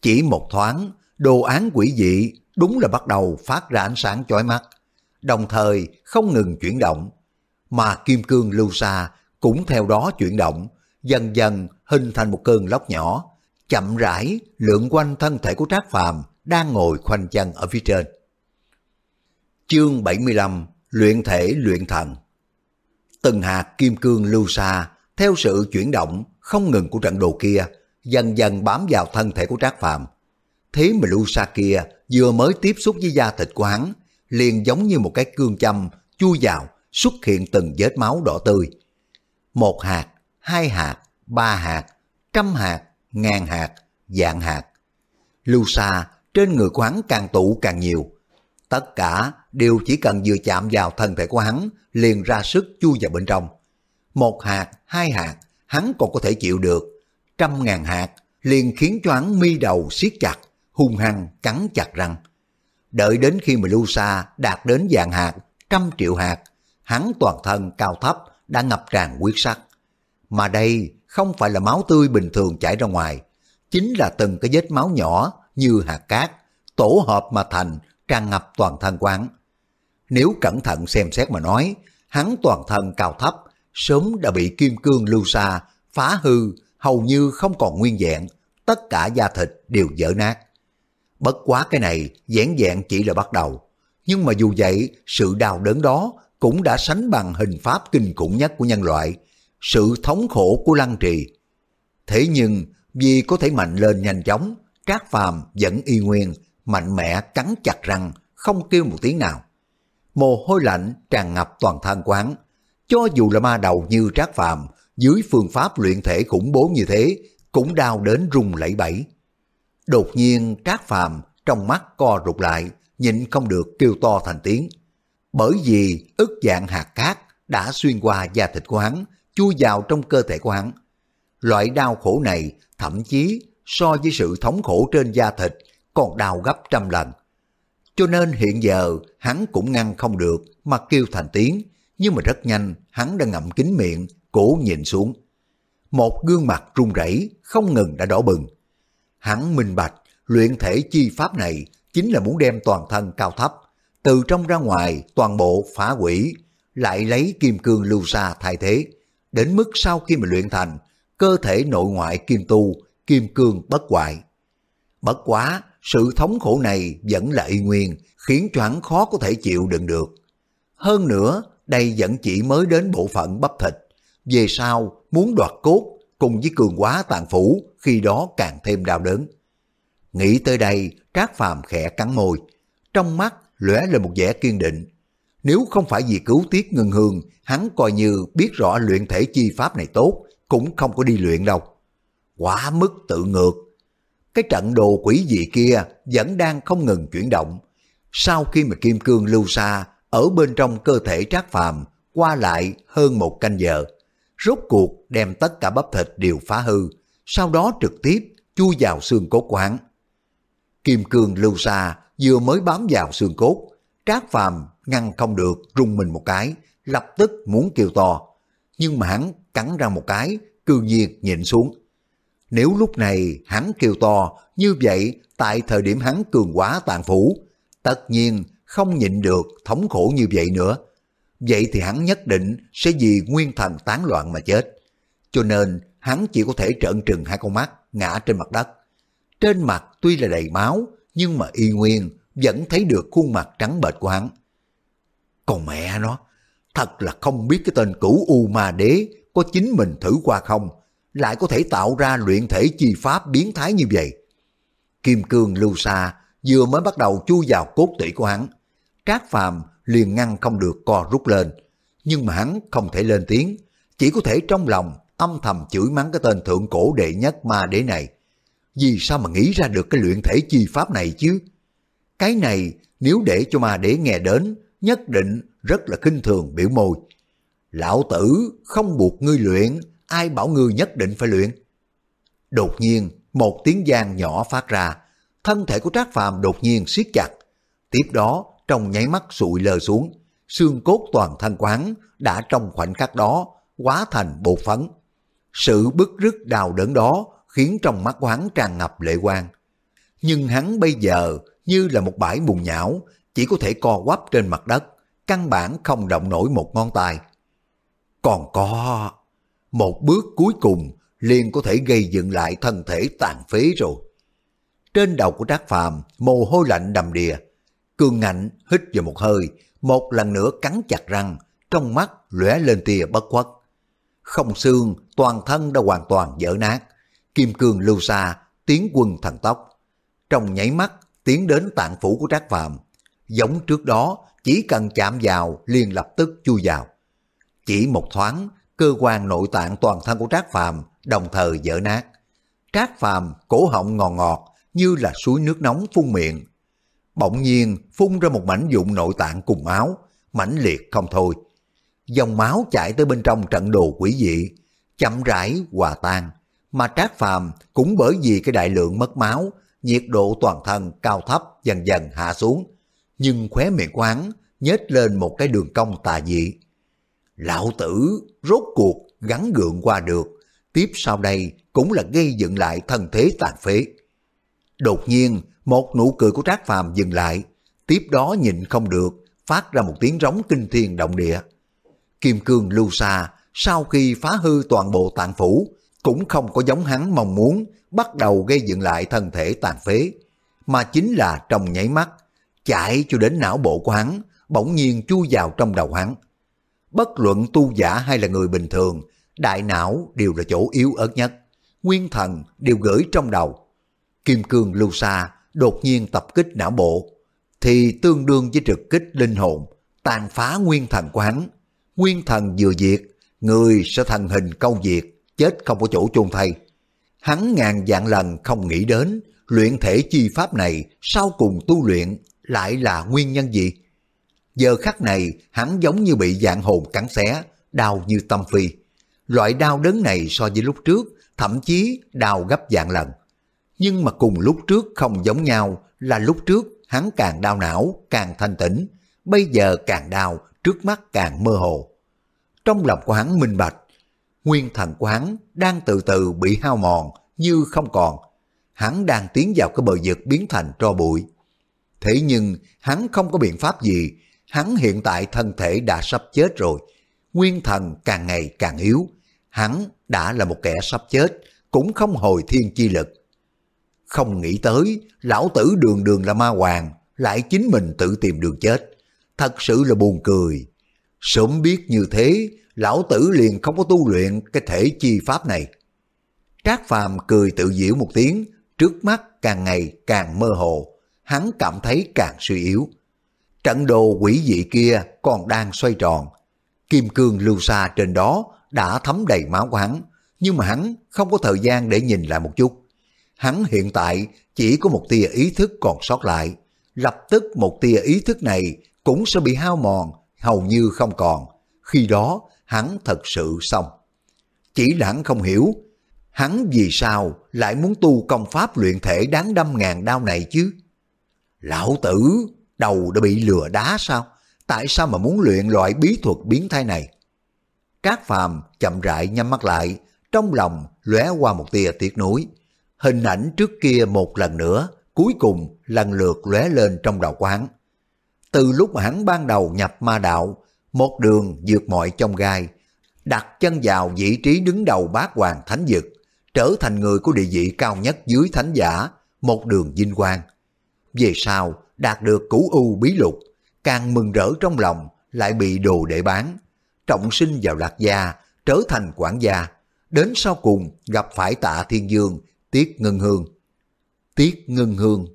Chỉ một thoáng, đồ án quỷ dị đúng là bắt đầu phát ra ánh sáng chói mắt, đồng thời không ngừng chuyển động, mà kim cương lưu xa cũng theo đó chuyển động, dần dần hình thành một cơn lốc nhỏ, chậm rãi lượn quanh thân thể của Trác Phàm đang ngồi khoanh chân ở phía trên. Chương 75 Luyện thể luyện thần Từng hạt kim cương lưu xa theo sự chuyển động không ngừng của trận đồ kia dần dần bám vào thân thể của Trác Phàm. Thế mà lưu xa kia vừa mới tiếp xúc với da thịt của hắn liền giống như một cái cương châm chui vào xuất hiện từng vết máu đỏ tươi. Một hạt, hai hạt, ba hạt, trăm hạt, ngàn hạt, dạng hạt. Lưu xa trên người của hắn càng tụ càng nhiều. Tất cả đều chỉ cần vừa chạm vào thân thể của hắn liền ra sức chui vào bên trong. Một hạt, hai hạt, hắn còn có thể chịu được. Trăm ngàn hạt liền khiến cho hắn mi đầu siết chặt, hung hăng cắn chặt răng. Đợi đến khi mà lưu xa đạt đến dạng hạt, trăm triệu hạt, hắn toàn thân cao thấp đã ngập tràn huyết sắc. Mà đây không phải là máu tươi bình thường chảy ra ngoài, chính là từng cái vết máu nhỏ như hạt cát, tổ hợp mà thành tràn ngập toàn thân quán. Nếu cẩn thận xem xét mà nói, hắn toàn thân cao thấp, sớm đã bị kim cương lưu xa, phá hư, hầu như không còn nguyên vẹn, tất cả da thịt đều dở nát. Bất quá cái này dẻn dẹn chỉ là bắt đầu, nhưng mà dù vậy, sự đau đớn đó cũng đã sánh bằng hình pháp kinh khủng nhất của nhân loại, sự thống khổ của Lăng Trì. Thế nhưng, vì có thể mạnh lên nhanh chóng, Trác Phàm vẫn y nguyên, mạnh mẽ cắn chặt răng, không kêu một tiếng nào. Mồ hôi lạnh tràn ngập toàn thân quán. Cho dù là ma đầu như Trác Phàm dưới phương pháp luyện thể khủng bố như thế, cũng đau đến rung lẫy bẫy. Đột nhiên Trác Phàm trong mắt co rụt lại, nhịn không được kêu to thành tiếng. Bởi vì ức dạng hạt cát đã xuyên qua da thịt của hắn, chui vào trong cơ thể của hắn. Loại đau khổ này thậm chí so với sự thống khổ trên da thịt còn đau gấp trăm lần. Cho nên hiện giờ hắn cũng ngăn không được mà kêu thành tiếng, nhưng mà rất nhanh hắn đã ngậm kín miệng, cổ nhìn xuống. Một gương mặt run rẩy không ngừng đã đỏ bừng. Hắn minh bạch, luyện thể chi pháp này chính là muốn đem toàn thân cao thấp, từ trong ra ngoài toàn bộ phá quỷ, lại lấy kim cương lưu xa thay thế, đến mức sau khi mà luyện thành, cơ thể nội ngoại kim tu, kim cương bất hoại. Bất quá, sự thống khổ này vẫn là y nguyên, khiến cho khó có thể chịu đựng được. Hơn nữa, đây vẫn chỉ mới đến bộ phận bắp thịt. Về sau, muốn đoạt cốt cùng với cường quá tàn phủ, khi đó càng thêm đau đớn. Nghĩ tới đây, Trác Phàm khẽ cắn môi. Trong mắt lóe lên một vẻ kiên định. Nếu không phải vì cứu tiết ngân hương, hắn coi như biết rõ luyện thể chi pháp này tốt, cũng không có đi luyện đâu. Quá mức tự ngược. Cái trận đồ quỷ dị kia vẫn đang không ngừng chuyển động. Sau khi mà kim cương lưu xa ở bên trong cơ thể trác phàm qua lại hơn một canh giờ, rốt cuộc đem tất cả bắp thịt đều phá hư, sau đó trực tiếp chui vào xương cốt quán. Kim cương lưu xa vừa mới bám vào xương cốt, trác phàm ngăn không được rung mình một cái, lập tức muốn kêu to. Nhưng mà hắn cắn ra một cái, cư nhiên nhịn xuống. Nếu lúc này hắn kêu to, như vậy tại thời điểm hắn cường quá tàn phủ, tất nhiên không nhịn được thống khổ như vậy nữa. Vậy thì hắn nhất định sẽ vì nguyên thần tán loạn mà chết. Cho nên hắn chỉ có thể trợn trừng hai con mắt ngã trên mặt đất. Trên mặt tuy là đầy máu, nhưng mà y nguyên vẫn thấy được khuôn mặt trắng bệch của hắn. Còn mẹ nó, thật là không biết cái tên cửu U Ma Đế có chính mình thử qua không, lại có thể tạo ra luyện thể chi pháp biến thái như vậy. Kim cương lưu Sa vừa mới bắt đầu chui vào cốt tủy của hắn. Trác phàm liền ngăn không được co rút lên, nhưng mà hắn không thể lên tiếng, chỉ có thể trong lòng âm thầm chửi mắng cái tên thượng cổ đệ nhất ma đế này. Vì sao mà nghĩ ra được cái luyện thể chi pháp này chứ? Cái này nếu để cho ma đế nghe đến, nhất định rất là kinh thường biểu môi. Lão tử không buộc ngươi luyện, ai bảo ngươi nhất định phải luyện. Đột nhiên, một tiếng giang nhỏ phát ra, thân thể của Trác Phàm đột nhiên siết chặt. Tiếp đó, trong nháy mắt sụi lơ xuống, xương cốt toàn thân quán đã trong khoảnh khắc đó hóa thành bột phấn. Sự bức rứt đau đớn đó khiến trong mắt của hắn tràn ngập lệ quan. Nhưng hắn bây giờ như là một bãi bùn nhão, chỉ có thể co quắp trên mặt đất, căn bản không động nổi một ngón tay. Còn có một bước cuối cùng liền có thể gây dựng lại thân thể tàn phế rồi. Trên đầu của Trác Phàm mồ hôi lạnh đầm đìa, cường ngạnh hít vào một hơi, một lần nữa cắn chặt răng, trong mắt lóe lên tia bất khuất. Không xương, toàn thân đã hoàn toàn dở nát, kim cương lưu xa, tiến quân thần tốc. Trong nháy mắt, tiến đến tạng phủ của Trác Phàm giống trước đó, chỉ cần chạm vào liền lập tức chui vào. Chỉ một thoáng, cơ quan nội tạng toàn thân của Trác Phàm đồng thời dở nát. Trác Phàm cổ họng ngọt ngọt như là suối nước nóng phun miệng. Bỗng nhiên phun ra một mảnh dụng nội tạng cùng máu, mãnh liệt không thôi. Dòng máu chảy tới bên trong trận đồ quỷ dị, chậm rãi hòa tan, mà Trác Phàm cũng bởi vì cái đại lượng mất máu, nhiệt độ toàn thân cao thấp dần dần hạ xuống, nhưng khóe miệng quán nhếch lên một cái đường cong tà dị. Lão tử rốt cuộc gắn gượng qua được, tiếp sau đây cũng là gây dựng lại thân thế tàn phế. Đột nhiên, một nụ cười của Trác Phàm dừng lại, tiếp đó nhìn không được, phát ra một tiếng rống kinh thiên động địa. Kim cương lưu xa, sau khi phá hư toàn bộ tạng phủ, cũng không có giống hắn mong muốn bắt đầu gây dựng lại thân thể tàn phế, mà chính là trong nháy mắt, chạy cho đến não bộ của hắn, bỗng nhiên chui vào trong đầu hắn. Bất luận tu giả hay là người bình thường, đại não đều là chỗ yếu ớt nhất, nguyên thần đều gửi trong đầu. Kim cương lưu xa đột nhiên tập kích não bộ, thì tương đương với trực kích linh hồn, tàn phá nguyên thần của hắn. Nguyên thần vừa diệt, người sẽ thành hình câu diệt, chết không có chỗ chôn thay. Hắn ngàn dạng lần không nghĩ đến, luyện thể chi pháp này sau cùng tu luyện lại là nguyên nhân gì? Giờ khắc này hắn giống như bị dạng hồn cắn xé, đau như tâm phi. Loại đau đớn này so với lúc trước, thậm chí đau gấp dạng lần. Nhưng mà cùng lúc trước không giống nhau là lúc trước hắn càng đau não, càng thanh tĩnh, bây giờ càng đau, trước mắt càng mơ hồ. Trong lòng của hắn minh bạch, nguyên thần của hắn đang từ từ bị hao mòn như không còn. Hắn đang tiến vào cái bờ vực biến thành tro bụi. Thế nhưng hắn không có biện pháp gì, hắn hiện tại thân thể đã sắp chết rồi. Nguyên thần càng ngày càng yếu, hắn đã là một kẻ sắp chết, cũng không hồi thiên chi lực. Không nghĩ tới, lão tử đường đường là ma hoàng, lại chính mình tự tìm đường chết. Thật sự là buồn cười. Sớm biết như thế, lão tử liền không có tu luyện cái thể chi pháp này. Trác Phàm cười tự diễu một tiếng, trước mắt càng ngày càng mơ hồ, hắn cảm thấy càng suy yếu. Trận đồ quỷ dị kia còn đang xoay tròn, kim cương lưu xa trên đó đã thấm đầy máu của hắn, nhưng mà hắn không có thời gian để nhìn lại một chút. Hắn hiện tại chỉ có một tia ý thức còn sót lại, lập tức một tia ý thức này cũng sẽ bị hao mòn, hầu như không còn. Khi đó, hắn thật sự xong. Chỉ là hắn không hiểu, hắn vì sao lại muốn tu công pháp luyện thể đáng đâm ngàn đao này chứ? Lão tử, đầu đã bị lừa đá sao? Tại sao mà muốn luyện loại bí thuật biến thái này? Trác Phàm chậm rãi nhắm mắt lại, trong lòng lóe qua một tia tiếc nuối. Hình ảnh trước kia một lần nữa, cuối cùng lần lượt lóe lên trong đầu quán. Từ lúc mà hắn ban đầu nhập ma đạo, một đường vượt mọi trong gai, đặt chân vào vị trí đứng đầu bát hoàng thánh dực, trở thành người của địa vị cao nhất dưới thánh giả, một đường vinh quang. Về sau, đạt được cửu u bí lục, càng mừng rỡ trong lòng, lại bị đồ để bán. Trọng sinh vào lạc gia, trở thành quản gia, đến sau cùng gặp phải tạ thiên dương, tiết ngân hương. Tiết ngân hương.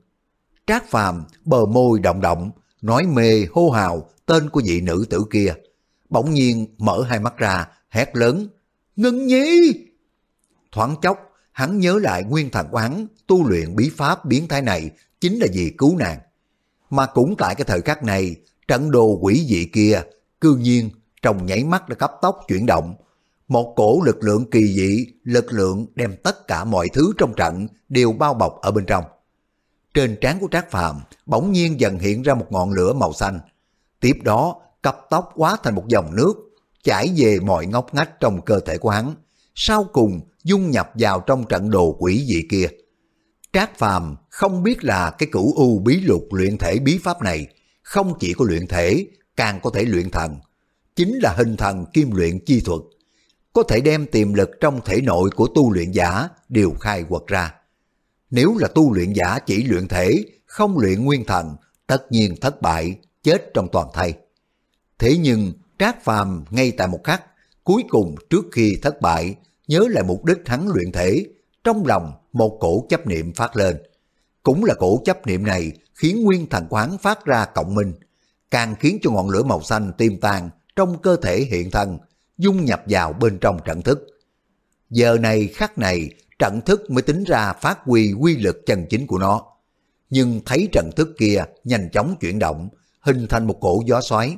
Trác phàm bờ môi động động, nói mê hô hào tên của vị nữ tử kia. Bỗng nhiên mở hai mắt ra, hét lớn, Ngân nhi! Thoáng chốc, hắn nhớ lại nguyên thần quán tu luyện bí pháp biến thái này chính là vì cứu nàng. Mà cũng tại cái thời khắc này, trận đồ quỷ dị kia, cư nhiên trong nhảy mắt đã cấp tốc chuyển động. Một cổ lực lượng kỳ dị, lực lượng đem tất cả mọi thứ trong trận đều bao bọc ở bên trong. Trên trán của Trác Phàm bỗng nhiên dần hiện ra một ngọn lửa màu xanh. Tiếp đó, cặp tóc quá thành một dòng nước, chảy về mọi ngóc ngách trong cơ thể của hắn. Sau cùng, dung nhập vào trong trận đồ quỷ dị kia. Trác Phàm không biết là cái cửu u bí lục luyện thể bí pháp này không chỉ có luyện thể, càng có thể luyện thần. Chính là hình thần kim luyện chi thuật. Có thể đem tiềm lực trong thể nội của tu luyện giả đều khai quật ra. Nếu là tu luyện giả chỉ luyện thể, không luyện nguyên thần, tất nhiên thất bại, chết trong toàn thây. Thế nhưng, Trác Phàm ngay tại một khắc, cuối cùng trước khi thất bại, nhớ lại mục đích hắn luyện thể, trong lòng một cổ chấp niệm phát lên. Cũng là cổ chấp niệm này khiến nguyên thần quán phát ra cộng minh, càng khiến cho ngọn lửa màu xanh tiêm tan trong cơ thể hiện thân, dung nhập vào bên trong trận thức. Giờ này khắc này, trận thức mới tính ra phát huy quy lực chân chính của nó. Nhưng thấy trận thức kia nhanh chóng chuyển động, hình thành một cổ gió xoáy.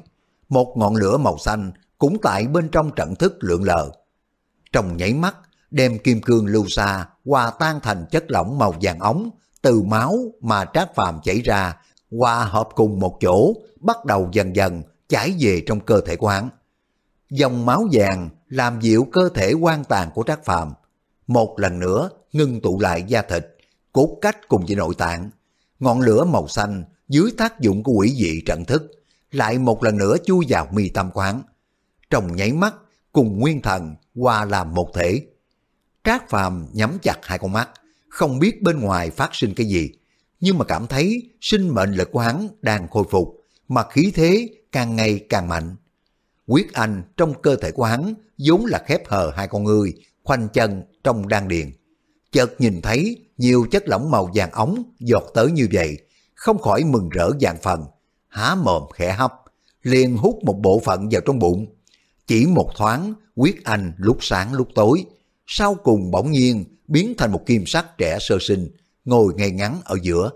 Một ngọn lửa màu xanh cũng tại bên trong trận thức lượn lờ. Trong nháy mắt, đem kim cương lưu xa hòa tan thành chất lỏng màu vàng ống từ máu mà trác phàm chảy ra hòa hợp cùng một chỗ bắt đầu dần dần chảy về trong cơ thể của hắn. Dòng máu vàng làm dịu cơ thể quan tàn của trác phàm một lần nữa ngưng tụ lại da thịt cốt cách cùng với nội tạng. Ngọn lửa màu xanh dưới tác dụng của quỷ dị trận thức lại một lần nữa chui vào mi tâm quán. Trong nháy mắt cùng nguyên thần hòa làm một thể. Trác Phàm nhắm chặt hai con mắt, không biết bên ngoài phát sinh cái gì, nhưng mà cảm thấy sinh mệnh lực của hắn đang khôi phục, mà khí thế càng ngày càng mạnh. Quyết anh trong cơ thể của hắn vốn là khép hờ hai con người, khoanh chân trong đan điền. Chợt nhìn thấy nhiều chất lỏng màu vàng ống giọt tới như vậy, không khỏi mừng rỡ vàng phần, há mồm khẽ hấp, liền hút một bộ phận vào trong bụng. Chỉ một thoáng, quyết anh lúc sáng lúc tối, sau cùng bỗng nhiên biến thành một kim sắc trẻ sơ sinh, ngồi ngay ngắn ở giữa.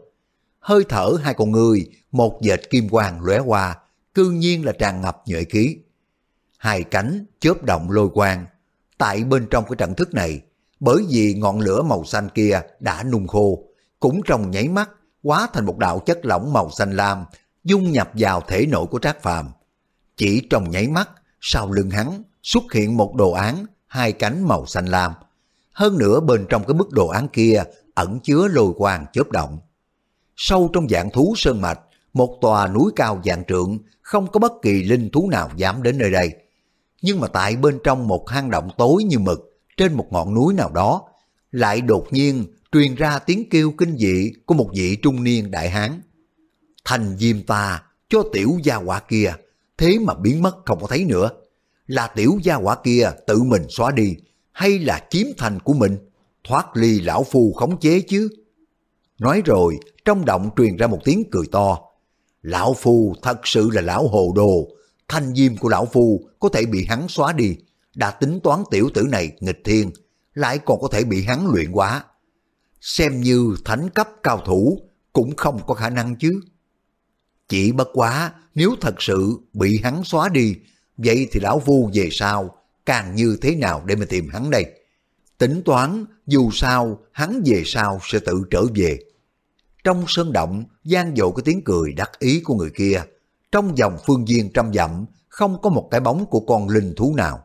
Hơi thở hai con người, một dệt kim quang lóe qua, cư nhiên là tràn ngập nhuệ khí. Hai cánh chớp động lôi quang. Tại bên trong cái trận thức này, bởi vì ngọn lửa màu xanh kia đã nung khô, cũng trong nháy mắt hóa thành một đạo chất lỏng màu xanh lam, dung nhập vào thể nội của Trác Phàm. Chỉ trong nháy mắt, sau lưng hắn xuất hiện một đồ án hai cánh màu xanh lam. Hơn nữa bên trong cái bức đồ án kia ẩn chứa lôi quang chớp động. Sâu trong dạng thú sơn mạch, một tòa núi cao dạng trượng, không có bất kỳ linh thú nào dám đến nơi đây. Nhưng mà tại bên trong một hang động tối như mực, trên một ngọn núi nào đó, lại đột nhiên truyền ra tiếng kêu kinh dị của một vị trung niên đại hán. Thành diêm ta cho tiểu gia quả kia, thế mà biến mất không có thấy nữa là tiểu gia quả kia tự mình xóa đi, hay là chiếm thành của mình, thoát ly lão phu khống chế chứ. Nói rồi, trong động truyền ra một tiếng cười to. Lão phu thật sự là lão hồ đồ, thanh diêm của lão phu có thể bị hắn xóa đi, đã tính toán tiểu tử này nghịch thiên, lại còn có thể bị hắn luyện quá. Xem như thánh cấp cao thủ cũng không có khả năng chứ. Chỉ bất quá nếu thật sự bị hắn xóa đi Vậy thì lão vu về sau, càng như thế nào để mà tìm hắn đây? Tính toán, dù sao, hắn về sau sẽ tự trở về. Trong sơn động, gian dội cái tiếng cười đắc ý của người kia. Trong dòng phương viên trăm dặm, không có một cái bóng của con linh thú nào.